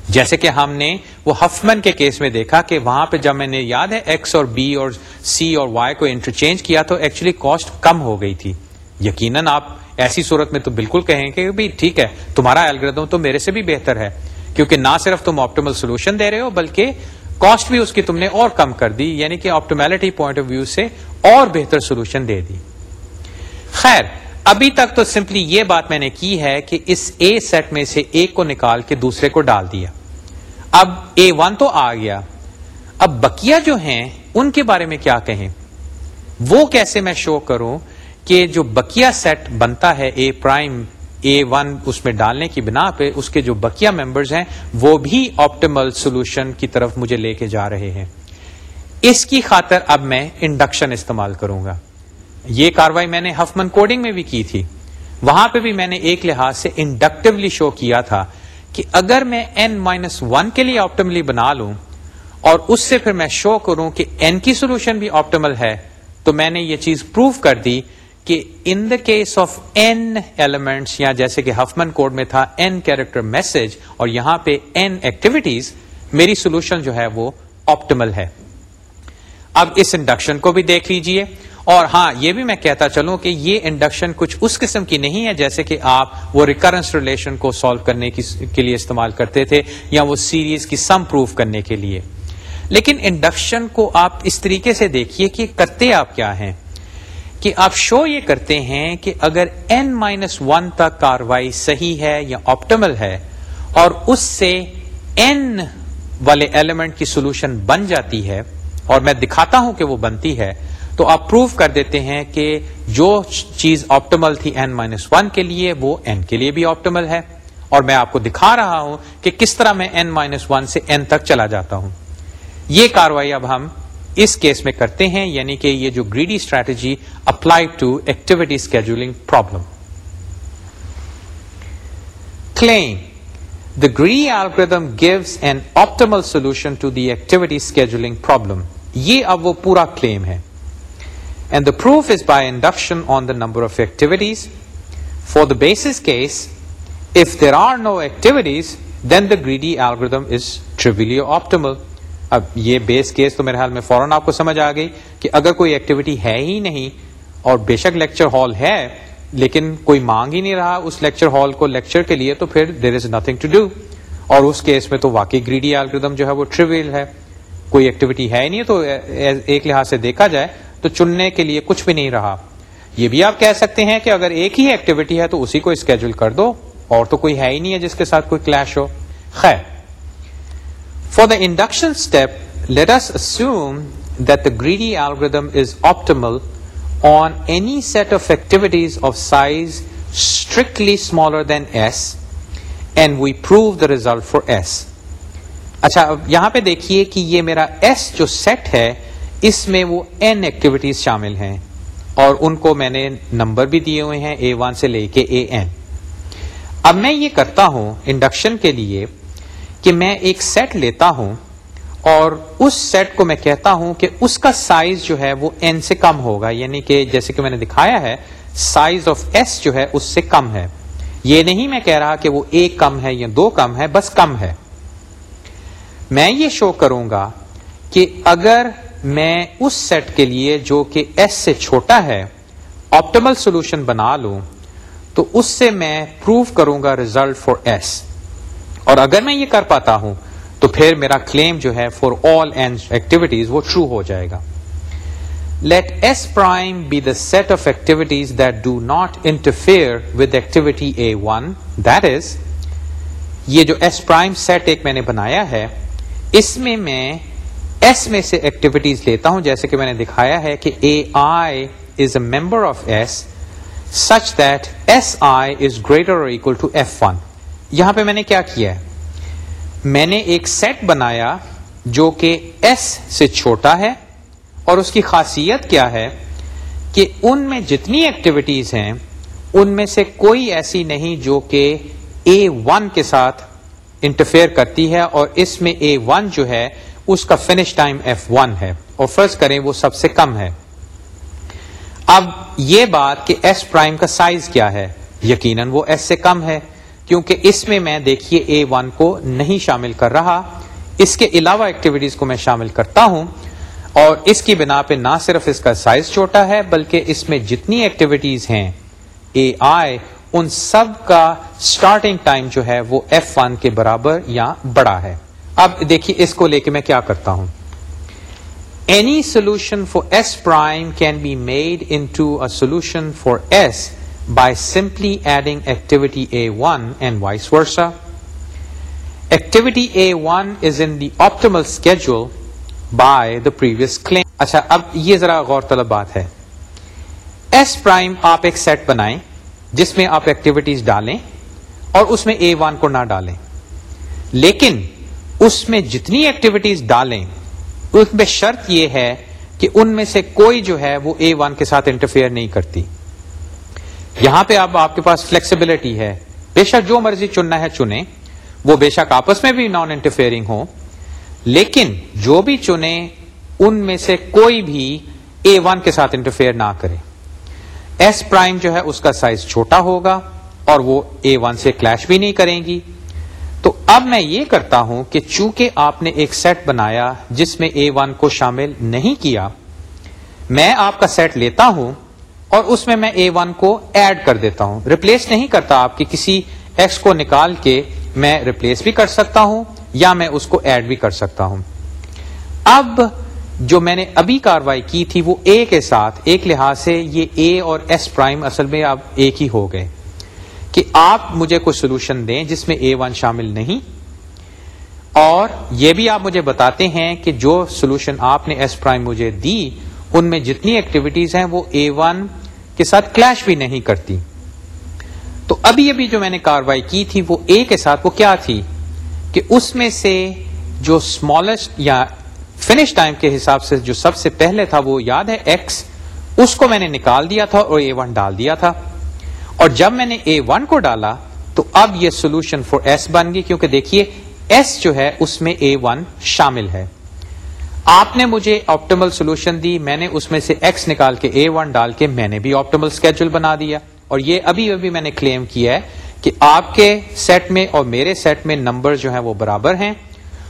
جیسے کہ ہم نے وہ ہفمن کے کیس میں دیکھا کہ وہاں پہ جب میں نے یاد ہے ایکس اور بی اور سی اور وائی کو انٹرچینج کیا تو ایکچولی کاسٹ کم ہو گئی تھی۔ یقیناً آپ ایسی صورت میں تو بالکل کہیں کہ بھی ٹھیک ہے، تمہارا الگریدم تو میرے سے بھی بہتر ہے۔ کیونکہ نہ صرف تم آپٹیمل سولوشن دے رہے ہو، بلکہ کاسٹ بھی اس کی تم نے اور کم کر دی یعنی کہ آپٹیملٹی پوائنٹ آف ویو سے اور بہتر سولوشن دے دی۔ خیر، ابھی تک تو سمپلی یہ بات میں نے کی ہے کہ اس اے سیٹ میں سے ایک کو نکال کے دوسرے کو ڈال دیا۔ اب اے ون تو آ گیا۔ اب بکیا جو ہیں، ان کے بارے میں کیا کہیں؟ وہ کیسے میں شو کروں کہ جو بکیا سیٹ بنتا ہے اے پرائم اے ون اس میں ڈالنے کی بنا پہ اس کے جو بکیا ممبرز ہیں، وہ بھی آپٹیمل سولوشن کی طرف مجھے لے کے جا رہے ہیں۔ اس کی خاطر اب میں انڈکشن استعمال کروں گا۔ یہ کاروائی میں نے ہفمن کوڈنگ میں بھی کی تھی۔ وہاں پہ بھی میں نے ایک لحاظ سے انڈکٹیولی شو کیا تھا کہ اگر میں این مائنس ون کے لیے آپٹیملی بنا لوں اور اس سے پھر میں شو کروں کہ این کی سولوشن بھی آپٹیمل ہے، تو میں نے یہ چیز پروو کر دی کہ in the case of N elements یا جیسے کہ ہفمن کوڈ میں تھا این کیریکٹر میسج اور یہاں پہ این ایکٹیویٹیز میری سولوشن جو ہے وہ آپٹیمل ہے۔ اب اس انڈکشن کو بھی دیکھ لیجیے۔ اور ہاں یہ بھی میں کہتا چلوں کہ یہ انڈکشن کچھ اس قسم کی نہیں ہے جیسے کہ آپ وہ ریکرنس ریلیشن کو سالو کرنے کے لیے استعمال کرتے تھے، یا وہ سیریز کی سم پروف کرنے کے لیے۔ لیکن انڈکشن کو آپ اس طریقے سے دیکھیے کہ کرتے آپ کیا ہیں۔ کہ آپ شو یہ کرتے ہیں کہ اگر این مائنس ون تک کاروائی صحیح ہے یا آپٹیمل ہے اور اس سے این والے ایلیمنٹ کی سولوشن بن جاتی ہے اور میں دکھاتا ہوں کہ وہ بنتی ہے، تو آپ پروف کر دیتے ہیں کہ جو چیز آپٹیمل تھی این مائنس ون کے لیے، وہ این کے لیے بھی آپٹیمل ہے۔ اور میں آپ کو دکھا رہا ہوں کہ کس طرح میں این مائنس ون سے این تک چلا جاتا ہوں۔ یہ کاروائی اب ہم اس کیس میں کرتے ہیں یعنی کہ یہ جو greedy strategy apply to activity scheduling problem claim the greedy algorithm gives an optimal solution to the activity scheduling problem یہ اب وہ پورا کلیم ہے۔ And the proof is by induction on the number of activities for the basis case if there are no activities then the greedy algorithm is trivially optimal اب یہ base case تو میرے حال میں فوراً آپ کو سمجھ آ گئی کہ اگر کوئی ایکٹیویٹی ہے ہی نہیں اور بے شک لیکچر ہال ہے، لیکن کوئی مانگ ہی نہیں رہا اس لیکچر ہال کو لیکچر کے لیے، تو پھر there is nothing to do اور اس کیس میں تو واقعی گریڈی الگریدم جو ہے وہ ٹریویل ہے۔ کوئی ایکٹیویٹی ہے ہی نہیں، تو ایک لحاظ سے دیکھا جائے تو چننے کے لیے کچھ بھی نہیں رہا۔ یہ بھی آپ کہہ سکتے ہیں کہ اگر ایک ہی ایکٹیویٹی ہے تو اسی کو اسکیجول کر دو، اور تو کوئی ہے ہی نہیں ہے جس کے ساتھ کوئی کلیش ہو۔ خیر۔ For the induction step let S assume that the greedy algorithm is optimal on any set of activities of size strictly smaller than S and we prove the result for S اچھا اب یہاں پہ دیکھیے کہ یہ میرا S جو set ہے، اس میں وہ این ایکٹیویٹیز شامل ہیں، اور ان کو میں نے نمبر بھی دیے ہوئے ہیں اے ون سے لے کے اے این اب میں یہ کرتا ہوں انڈکشن کے لیے کہ میں ایک سیٹ لیتا ہوں اور اس سیٹ کو میں کہتا ہوں کہ اس کا سائز جو ہے وہ این سے کم ہوگا۔ یعنی کہ جیسے کہ میں نے دکھایا ہے سائز آف ایس جو ہے اس سے کم ہے۔ یہ نہیں میں کہہ رہا کہ وہ ایک کم ہے یا دو کم ہے، بس کم ہے۔ میں یہ شو کروں گا کہ اگر میں اس سیٹ کے لیے جو کہ ایس سے چھوٹا ہے آپٹیمل سولوشن بنا لوں، تو اس سے میں پروو کروں گا ریزلٹ فار ایس اور اگر میں یہ کر پاتا ہوں، تو پھر میرا کلیم جو ہے فار آل اینڈ ایکٹیویٹیز وہ ٹرو ہو جائے گا۔ Let S prime be the set of activities that do not interfere with activity A one that is یہ جو ایس پرائم سیٹ ایک میں نے بنایا ہے، اس میں میں ایس میں سے ایکٹیویٹیز لیتا ہوں، جیسے کہ میں نے دکھایا ہے کہ A I is a member of S such that S I is greater or equal to F one یہاں پہ میں نے کیا کیا ہے؟ میں نے ایک سیٹ بنایا جو کہ ایس سے چھوٹا ہے اور اس کی خاصیت کیا ہے کہ ان میں جتنی ایکٹیویٹیز ہیں، ان میں سے کوئی ایسی نہیں جو کہ اے ون کے ساتھ انٹرفیئر کرتی ہے اور اس میں اے ون جو ہے، اس کا فنش ٹائم ایف ون ہے۔ اور فرض کریں وہ سب سے کم ہے۔ اب یہ بات کہ ایس پرائم کا سائز کیا ہے، یقیناً وہ ایس سے کم ہے۔ کیونکہ اس میں میں دیکھیے اے ون کو نہیں شامل کر رہا، اس کے علاوہ ایکٹیویٹیز کو میں شامل کرتا ہوں، اور اس کی بنا پہ نہ صرف اس کا سائز چھوٹا ہے، بلکہ اس میں جتنی ایکٹیویٹیز ہیں اے آئی ان سب کا اسٹارٹنگ ٹائم جو ہے وہ ایف ون کے برابر یا بڑا ہے۔ اب دیکھیے اس کو لے کے میں کیا کرتا ہوں۔ Any solution for S prime can be made into a solution for S by simply adding activity A one and vice versa activity A one is in the optimal schedule by the previous claim اچھا اب یہ ذرا غور طلب بات ہے S prime آپ ایک سیٹ بنائیں جس میں آپ ایکٹیویٹیز ڈالیں اور اس میں اے ون کو نہ ڈالیں لیکن اس میں جتنی ایکٹیویٹیز ڈالیں اس میں شرط یہ ہے کہ ان میں سے کوئی جو ہے وہ اے ون کے ساتھ انٹرفیئر نہیں کرتی یہاں پہ اب آپ کے پاس فلیکسیبلٹی ہے۔ بے شک جو مرضی چننا ہے چنیں وہ بے شک آپس میں بھی نان انٹرفیئرنگ ہو لیکن جو بھی چنیں ان میں سے کوئی بھی اے ون کے ساتھ انٹرفیئر نہ کرے۔ ایس پرائم جو ہے، اس کا سائز چھوٹا ہوگا اور وہ اے ون سے کلیش بھی نہیں کریں گی۔ تو اب میں یہ کرتا ہوں کہ چونکہ آپ نے ایک سیٹ بنایا جس میں اے ون کو شامل نہیں کیا، میں آپ کا سیٹ لیتا ہوں اور اس میں میں اے ون کو ایڈ کر دیتا ہوں۔ ریپلیس نہیں کرتا آپ کی کسی ایکس کو نکال کے میں ریپلیس بھی کر سکتا ہوں یا میں اس کو ایڈ بھی کر سکتا ہوں۔ اب جو میں نے ابھی کاروائی کی تھی وہ اے کے ساتھ، ایک لحاظ سے یہ اے اور ایس پرائم اصل میں اب ایک ہی ہو گئے۔ کہ آپ مجھے کوئی سولوشن دیں جس میں اے ون شامل نہیں، اور یہ بھی آپ مجھے بتاتے ہیں کہ جو سولوشن آپ نے ایس پرائم مجھے دی، ان میں جتنی ایکٹیویٹیز ہیں وہ اے ون کے ساتھ کلیش بھی نہیں کرتی۔ تو ابھی ابھی جو میں نے کاروائی کی تھی وہ اے کے ساتھ وہ کیا تھی؟ کہ اس میں سے جو اسمالسٹ یا فنش ٹائم کے حساب سے جو سب سے پہلے تھا وہ یاد ہے؟ ایکس اس کو میں نے نکال دیا تھا اور اے ون ڈال دیا تھا۔ اور جب میں نے اے ون کو ڈالا تو اب یہ سولوشن فور ایس بن گئی، کیونکہ دیکھیے ایس جو ہے اس میں اے ون شامل ہے۔ آپ نے مجھے آپٹیمل سولوشن دی، میں نے اس میں سے ایکس نکال کے اے ون ڈال کے میں نے بھی آپٹیمل اسکیجول بنا دیا۔ اور یہ ابھی ابھی میں نے کلیم کیا ہے کہ آپ کے سیٹ میں اور میرے سیٹ میں نمبر جو ہیں وہ برابر ہیں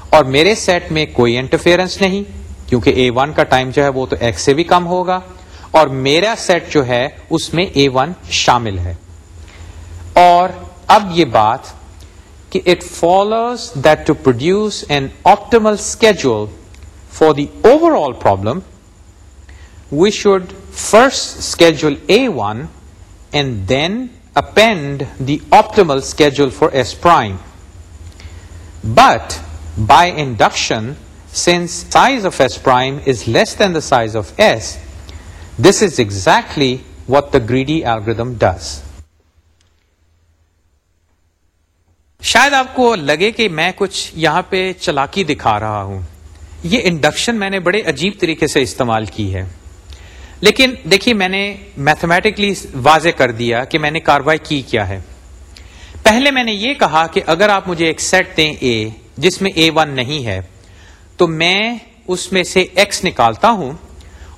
اور میرے سیٹ میں کوئی انٹرفیئرنس نہیں، کیونکہ اے ون کا ٹائم جو ہے وہ تو ایکس سے بھی کم ہوگا۔ اور میرا سیٹ جو ہے اس میں اے ون شامل ہے۔ اور اب یہ بات کہ it follows that to produce an optimal schedule for the overall problem we should first schedule A1 and then append the optimal schedule for S prime. But by induction, since size of S prime is less than the size of S, this is exactly what the greedy algorithm does. شاید آپ کو لگے کہ میں کچھ یہاں پہ چلاکی دکھا رہا ہوں یہ انڈکشن میں نے بڑے عجیب طریقے سے استعمال کی ہے۔ لیکن دیکھیے میں نے میتھمیٹکلی واضح کر دیا کہ میں نے کاروائی کی کیا ہے۔ پہلے میں نے یہ کہا کہ اگر آپ مجھے ایک سیٹ دیں اے جس میں اے ون نہیں ہے، تو میں اس میں سے ایکس نکالتا ہوں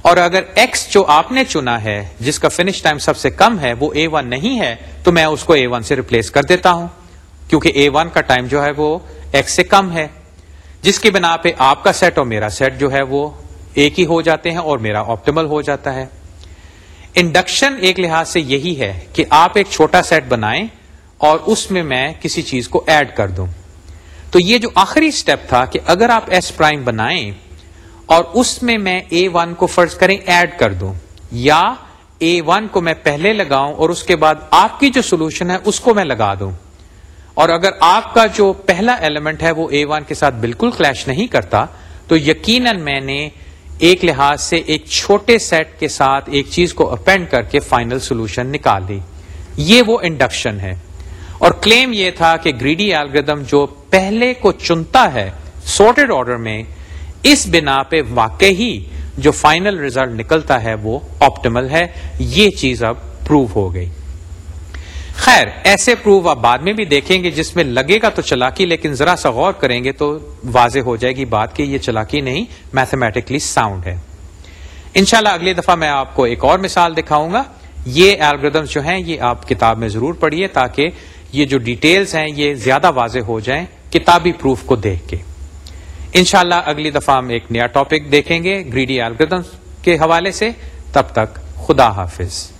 اور اگر ایکس جو آپ نے چنا ہے، جس کا فنش ٹائم سب سے کم ہے، وہ اے ون نہیں ہے، تو میں اس کو اے ون سے ریپلیس کر دیتا ہوں۔ کیونکہ اے ون کا ٹائم جو ہے وہ ایکس سے کم ہے۔ جس کی بنا پہ آپ کا سیٹ اور میرا سیٹ جو ہے وہ ایک ہی ہو جاتے ہیں اور میرا آپٹیمل ہو جاتا ہے۔ انڈکشن ایک لحاظ سے یہی ہے کہ آپ ایک چھوٹا سیٹ بنائیں اور اس میں میں کسی چیز کو ایڈ کر دوں۔ تو یہ جو آخری اسٹیپ تھا کہ اگر آپ ایس پرائم بنائیں اور اس میں میں اے ون کو فرض کریں ایڈ کر دوں، یا اے ون کو میں پہلے لگاؤں اور اس کے بعد آپ کی جو سولوشن ہے اس کو میں لگا دوں۔ اور اگر آپ کا جو پہلا ایلیمنٹ ہے وہ اے ون کے ساتھ بالکل کلیش نہیں کرتا، تو یقیناً میں نے ایک لحاظ سے ایک چھوٹے سیٹ کے ساتھ ایک چیز کو اپینڈ کر کے فائنل سولوشن نکال دی۔ یہ وہ انڈکشن ہے۔ اور کلیم یہ تھا کہ گریڈی الگریدم جو پہلے کو چنتا ہے سورٹڈ آرڈر میں، اس بنا پہ واقعی جو فائنل ریزلٹ نکلتا ہے وہ آپٹیمل ہے۔ یہ چیز اب پروو ہو گئی۔ خیر، ایسے پروف آپ بعد میں بھی دیکھیں گے، جس میں لگے گا تو چلاکی، لیکن ذرا سا غور کریں گے تو واضح ہو جائے گی بات کہ یہ چلاکی نہیں میتھمیٹکلی ساؤنڈ ہے۔ انشاءاللہ اگلی دفعہ میں آپ کو ایک اور مثال دکھاؤں گا۔ یہ الگریدمس جو ہیں، یہ آپ کتاب میں ضرور پڑھیے تاکہ یہ جو ڈیٹیلز ہیں، یہ زیادہ واضح ہو جائیں کتابی پروف کو دیکھ کے۔ انشاءاللہ اگلی دفعہ ہم ایک نیا ٹاپک دیکھیں گے گریڈی الگریدمس کے حوالے سے۔ تب تک خدا حافظ۔